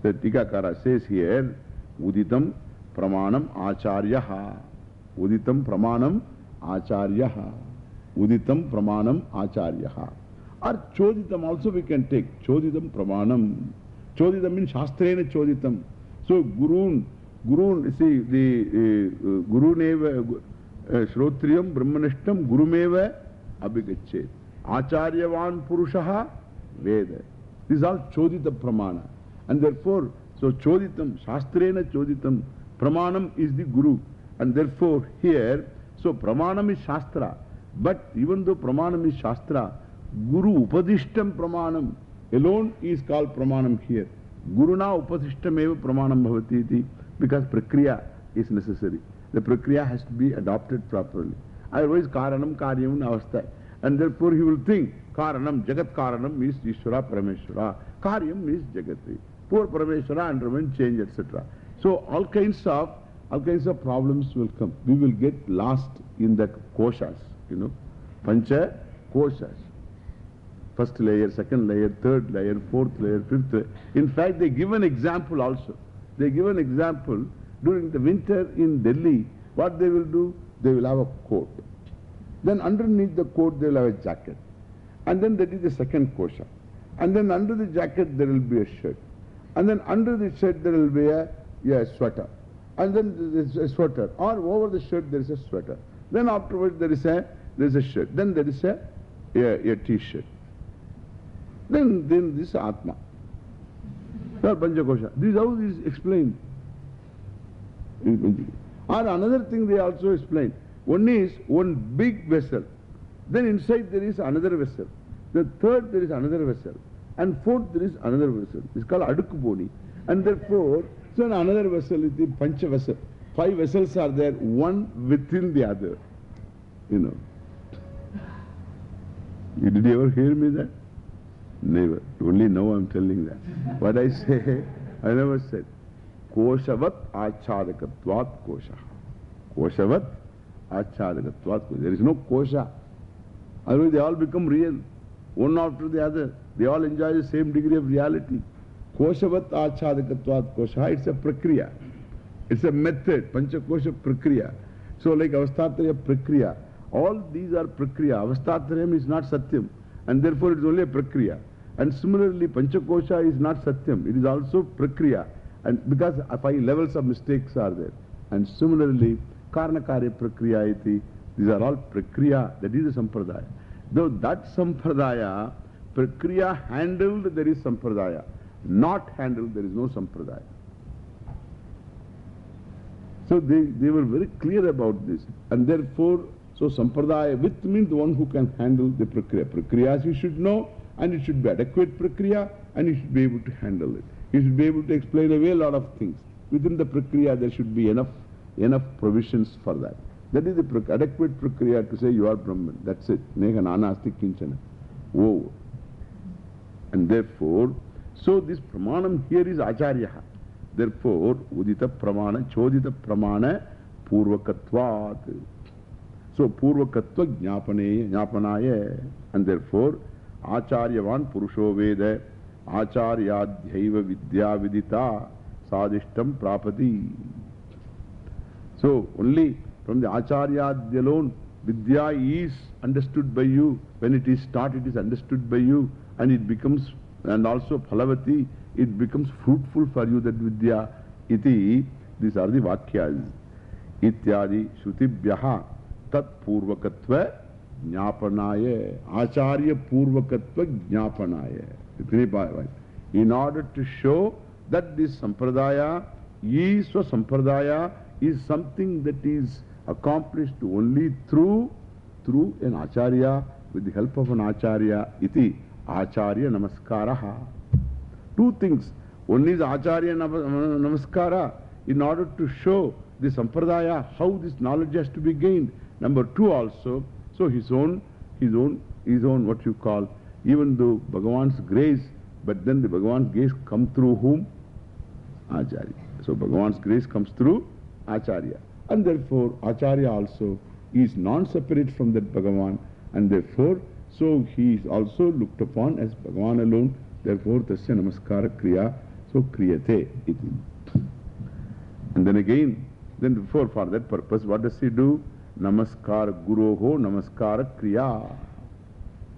Speaker 1: The Tikakara says here, Uditam Pramanam Acharyaha. Uditam Pramanam Acharyaha. Uditam Pramanam Acharyaha. Or Choditam also we can take. Choditam Pramanam. Choditam means Shastrena Choditam. So, Gurun, Gurun, see, the uh, Guru Neva, uh, Shrotriyam Brahmanishtam Gurumeva Abhigachet. Acharyavan Purushaha Veda. These are Chodita Pramana. And therefore, so Choditam, Shastrena Choditam, Pramanam is the Guru. And therefore, here, so Pramanam is Shastra. But even though Pramanam is Shastra, Guru Upadishtam Pramanam alone is called Pramanam here. Guruna Upadishtam eva Pramanam Bhavati. Because Prakriya is necessary. The Prakriya has to be adopted properly. Otherwise, Karanam Karyam Avastha. And therefore, he will think Karanam, Jagat Karanam is Ishvara Parameshwara. Karyam is Jagati. Poor Parameshwara and remain change, etc. So, all kinds of all kinds of problems will come. We will get lost in the koshas, you know. Pancha koshas. First layer, second layer, third layer, fourth layer, fifth layer. In fact, they give an example also. They give an example during the winter in Delhi. What they will do? They will have a coat. Then underneath the coat, they will have a jacket. And then that is the second kosha. And then under the jacket, there will be a shirt. And then under the shirt, there will be a, yeah, sweater. And then there is a sweater. Or over the shirt, there is a sweater. Then afterwards, there is a, there is a shirt. Then there is a, a, a t-shirt. Then, then this is Atma. Or Panchakosha. This is how this is explained. Or another thing they also explain. One is one big vessel. Then inside there is another vessel. The third there is another vessel. And fourth there is another vessel. It's called Adukuboni. And therefore, so another vessel is the Pancha vessel. Five vessels are there, one within the other. You know. Did you ever hear me that? Never. Only now I'm telling that. What I say, I never said. Koshavat achadakatvat kosha. Koshavat achadakatvat kosha. There is no kosha. Otherwise they all become real. One after the other. They all enjoy the same degree of reality. Koshavat achadakatvat kosha. It's a prakriya. It's a method. Panchakosha prakriya. So like avastatraya prakriya. All these are prakriya. Avastatrayam is not satyam. And therefore it is only a prakriya. And similarly, Panchakosha is not Satyam, it is also Prakriya. And because five levels of mistakes are there. And similarly, Karanakarya Prakriya iti, these are all Prakriya, that is the Sampradaya. Though that Sampradaya, Prakriya handled, there is Sampradaya. Not handled, there is no Sampradaya. So they, they were very clear about this. And therefore, so Sampradaya with means the one who can handle the Prakriya. Prakriyas you should know, and it should be adequate Prakriya, and you should be able to handle it. You should be able to explain away a lot of things. Within the Prakriya, there should be enough, enough provisions for that. That is the adequate Prakriya to say you are Brahman. That's it. Neha nanasti kinchana. Oh. And therefore, so this pramanam here is acharyaha. Therefore, udita pramana, chodita pramana, purvakatvat. So, purvakatva jnapane, jnapanaya. And therefore, acharyavan purusho acharyadhyaiva vidya vidita, sadishtam prapati. So, only from the acharyadhy alone, vidya is understood by you. When it is taught, it is understood by you. And it becomes, and also phalavati, it becomes fruitful for you that vidya iti. These are the vakyas. Ityadi shrutibhyaha tat purvakatva ज्ञापनाय आचार्य पूर्वकत्व ज्ञापनाय। इतनी बात in order to show that this संप्रदाय स्व संप्रदाय is something that is accomplished only through through an Acharya with help of an आचार्य इति आचार्य नमस्कार टू थिंग्स वन इज़ आचार्य नमस्कार in order to show this संप्रदाय how this knowledge has to be gained number two also so his own, his own, his own what you call, even though Bhagavan's grace, but then the Bhagavan's grace come through whom? Acharya. So Bhagavan's grace comes through Acharya. And therefore Acharya also is non-separate from that Bhagavan and therefore so he is also looked upon as Bhagavan alone Therefore, tasya namaskara kriya, so kriyate iti. And then again, then for that purpose, what does he do? नमस्कार गुरो हो नमस्कार क्रिया।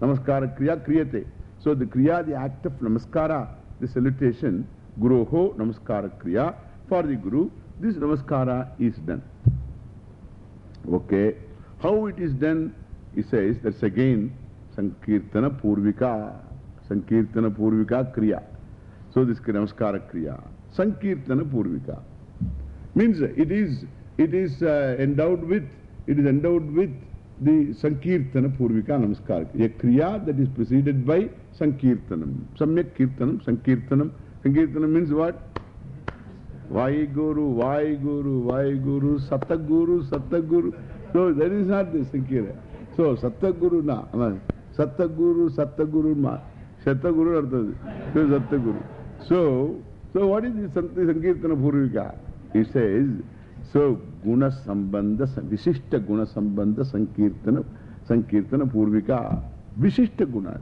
Speaker 1: नमस्कार क्रिया क्रियते। So the क्रिया the act of नमस्कार द सेल्यूटेशन गुरो हो नमस्कार क्रिया फॉर द गुरु दिस नमस्कार is done okay how it is done is again संकीर्तन पूर्विका संकीर्तन पूर्विका क्रिया। सो दिस नमस्कार क्रिया, संकीर्तन Poorvika. Means it is it is endowed with it is endowed with the Sankirtana Purvika Namaskar. A Kriya that is preceded by Sankirtanam. Samyak Kirtanam, Sankirtanam. Sankirtanam means what? Vaiguru, Vaiguru, Vaiguru, Sataguru, Sataguru. So that is not the Sankira. So Sataguru na. Sataguru, Sataguru ma. Shataguru Arthadi. So Sattaguru. So, so what is this Sankirtana Purvika? He says, so Guna Sambandha, Vishishta Guna Sambandha Sankirtana, Sankirtana Purvika. Vishishta Gunas.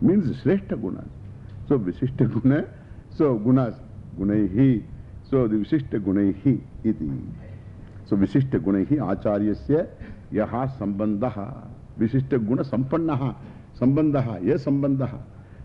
Speaker 1: Means Shreshta Gunas. So Vishishta Guna, so Gunas, Gunaihi. So the Vishishta Gunaihi iti. So Vishishta Gunaihi Acharyasya Yaha Sambandha. Vishishta Guna Sampannaha. Sambandha, yes, Sambandha.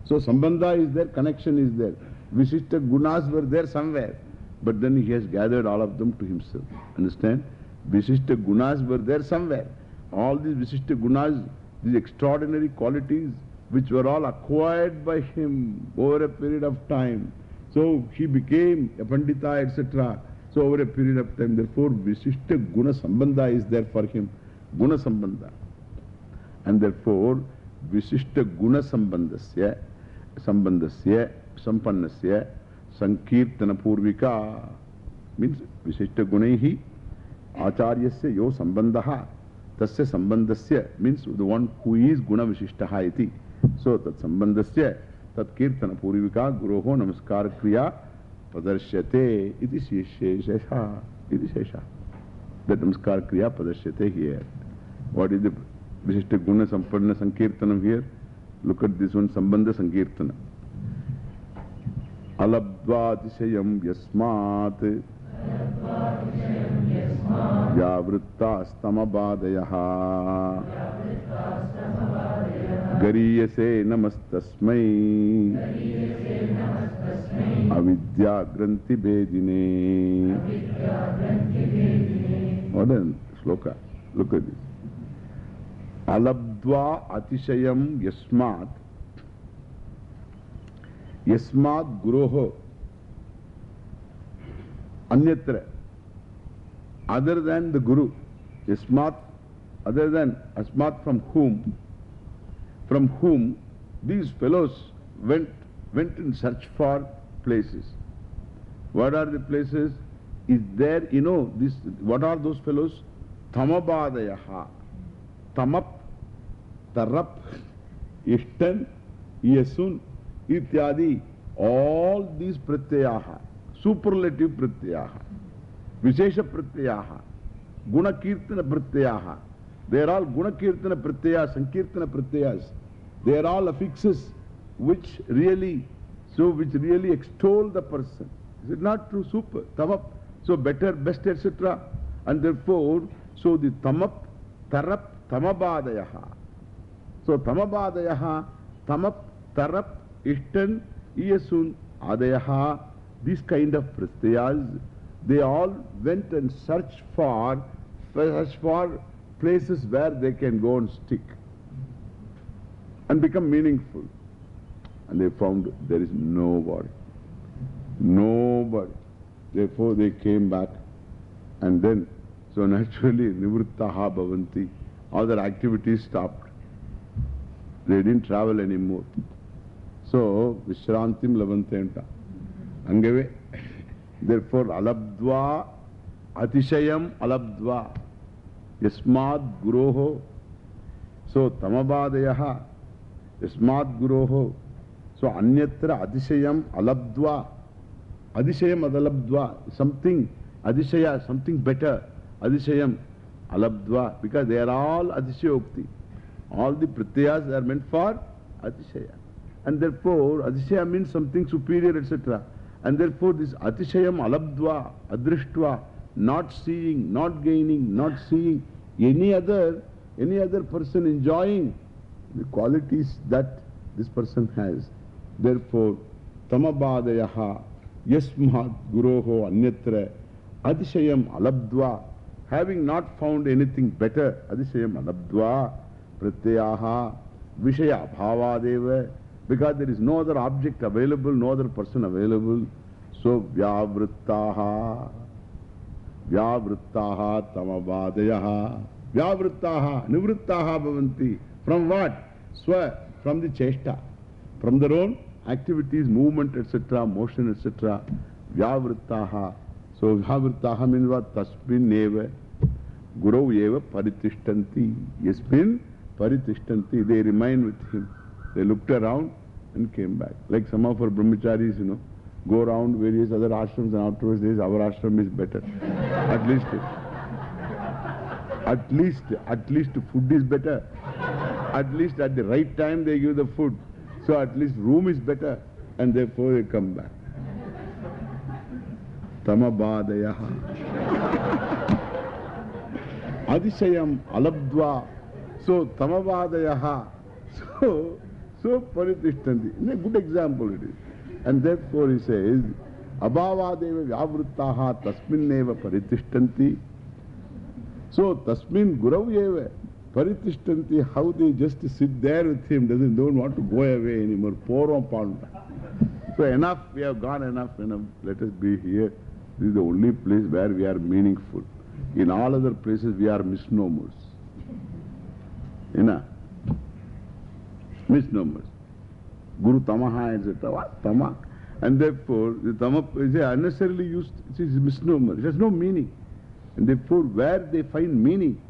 Speaker 1: So Sambandha is there, connection is there. Vishishta Gunas were there somewhere. But then he has gathered all of them to himself. Understand? Vishishta Gunas were there somewhere. All these Vishishta Gunas, these extraordinary qualities, which were all acquired by him over a period of time. So he became a Pandita, etc. So over a period of time, therefore Vishishta Guna Sambandha is there for him. Guna Sambandha. And therefore, Vishishta Guna Sambandasya, Sambandasya, Sampannasya, Purvika, Guroho Namaskar Kriya, Padarshate, iti Shesha, iti Shesha. That Namaskar Kriya Padarshate here. What is the Vishishta Guna Sampanna Sankirtanam here. Look at this one, Sambandha Sankirtana. Granti bedine. What a sloka. Look at this. Alabdva atishayam yasmat यस्मात् गुरोह अन्यत्र। Other than the गुरु यस्मात् other than अस्मात् from whom from whom these fellows went went in search for places what are the places is there you know this what are those fellows तमबादय तमप तरप इष्टन यसुन all these pratyaha superlative pratyaha vishesha pratyaha guna kirtana pratyaha they are all guna kirtana pratyas sankirtana pratyas they are all affixes which really so which really extol the person is it not true super tamap so better best etc and therefore so the tamap tarap tamabadayaha so tamabadayaha tamap tarap ishtan iyasun adayaha these kind of pratyas they all went and searched for searched for places where they can go and stick and become meaningful. And they found there is nobody. Nobody. Therefore they came back and then, so naturally, nivrittaha bhavanti, all their activities stopped. They didn't travel anymore. So, Vishrantim lavantenta. Angave. Therefore, alabdva, atishayam alabdva, yasmad guroho. So, tamabadayaha, yasmad guroho. So, anyatra atishayam alabdva. Adishayam adalabdva. Something, adishaya, something better. Adishayam alabdva. Because they are all adishayokti. All the pratyas are meant for atishaya. And therefore, atishaya means something superior, etc. And therefore, this atishayam alabdva, adrishtva, not seeing, not gaining, not seeing any other, any other person enjoying the qualities that this person has. Therefore, tamabadayaha yasmat guroho anyatra adishayam alabdva, having not found anything better, adishayam alabdva, pratyaha, vishaya bhavadeva, because there is no other object available, no other person available. So, vyavrittaha, vyavrittaha tamabadayaha, vyavrittaha, nivrittaha bhavanti. From what? Swa, from the cheshta, from their own activities, movement, etc., motion, etc. Vyavrittaha. So, vyavrittaha means what? Tasmin neva, guru eva paritishtanti. Yasmin paritishtanti. They remain with him. They looked around and came back. Like some of our brahmacharis, you know, go around various other ashrams and afterwards says our ashram is better. At least, at least, at least food is better. At least at the right time they give the food. So at least room is better and therefore they come back. Tamabadayaha. Adishayam alabdva. So tamabadayaha. So, so paritishtanti. A good example it is. And therefore he says, Abhavadeva vyavruttaha tasminneva paritishtanti. So tasmin guravyeva paritishtanti, how they just sit there with him, doesn't, don't want to go away anymore. Poram panda. So enough, we have gone enough, enough. Let us be here. This is the only place where we are meaningful. In all other places we are misnomers. You know? Misnomers. Guru Tamaha, etc. What? Tama. And therefore, the Tama is unnecessarily used, it is misnomer. It has no meaning. And therefore, where they find meaning,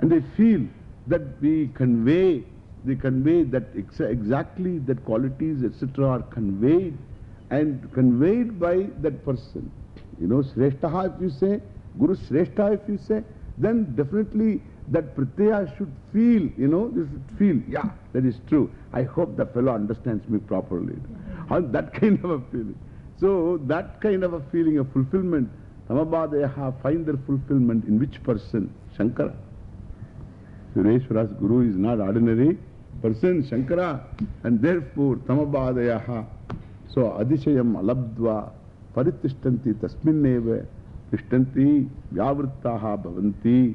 Speaker 1: and they feel that we convey, they convey that exa exactly that qualities, etc., are conveyed and conveyed by that person. You know, Sreshtaha if you say, Guru Sreshta if you say, then definitely that Pratyaya should feel, you know, this feel, yeah, that is true. I hope the fellow understands me properly. That kind of a feeling. So that kind of a feeling of fulfillment, Tamabadayaha find their fulfillment in which person? Shankara. Sureshwara's Guru is not ordinary, person, Shankara, and therefore tamabadayaha. So adishayam alabdva paritishtanti tasminneva tishtanti vyavrittaha bhavanti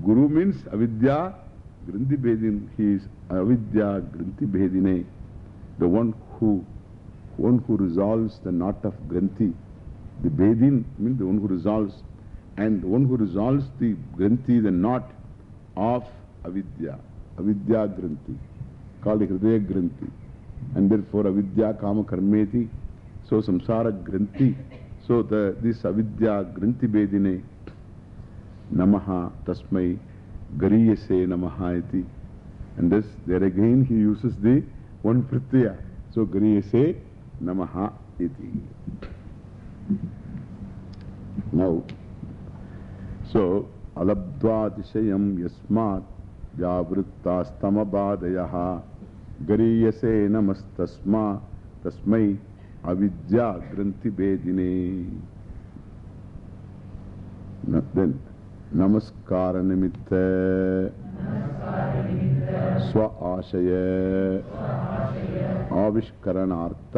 Speaker 1: Guru means Avidya Granthi Bedin. He is Avidya Granthi Bedine. The one who, one who resolves the knot of Granthi. The Bedin means the one who resolves. And the one who resolves the Granthi, the knot of Avidya. Avidya Granthi. Called Hridaya Granthi. And therefore Avidya Kama Karmeti. So Samsara Granthi. So the, this Avidya Granthi Bedine. Namaha Tasmai Gariyase Namaha iti. And this, there again he uses the one Pratyaya. So Gariyase Namaha iti. Now, so Alabdvatishayam Yasmat Vyavrittastamabadayaha Gariyase Namastasma Tasmai Avidya Granthi Bedine. Not Then नमस्कार निमित्त स्व आशय आविष्करणार्थ।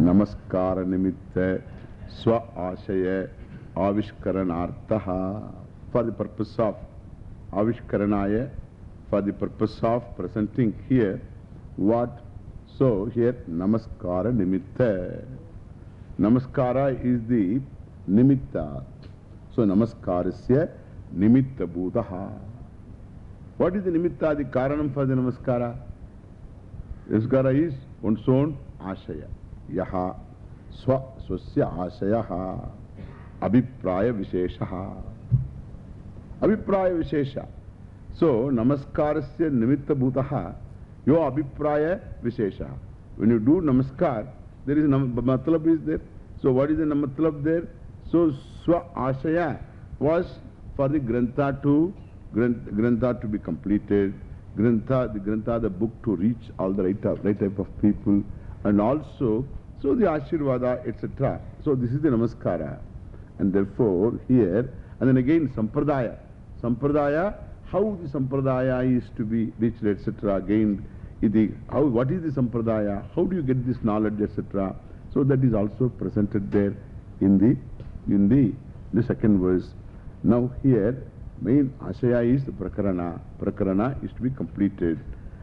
Speaker 1: नमस्कार निमित्त स्व आशय आविष्करणार्थ। For the purpose of आविष्करणाय। For the purpose of presenting here what so here नमस्कार निमित्त Namaskara is the Nimitta so Namaskarasya Nimitta Bhutaha What is the Nimitta, the Karanam for the Namaskara? Namaskara is one's own Ashaya. Yaha Swa Swasya Ashayaha Abhipraya Visheshaha Abhipraya Vishesha. So Namaskarasya Nimitta Bhutaha Your Abhipraya Vishesha. When you do Namaskar, there is Matlab is there. So what is the Matlab there? So Swa Ashaya was for the Grantha to Grantha to be completed, Grantha, the Grantha, the book to reach all the right, right type of people, and also, so the Ashirvada, etc. So this is the Namaskara. And therefore, here, and then again, Sampradaya. Sampradaya, how the Sampradaya is to be reached, etc. Again, the, how, what is the Sampradaya? How do you get this knowledge, etc. So that is also presented there in the, in the, the second verse. Now here, main Ashaya is the Prakarana. Prakarana is to be completed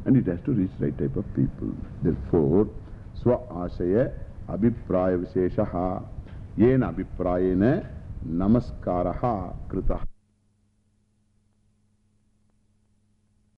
Speaker 1: and it has to reach right type of people. Therefore, Swa Ashaya Abhipraya Visheshaha Yena Abhiprayena Namaskaraha Kritaha.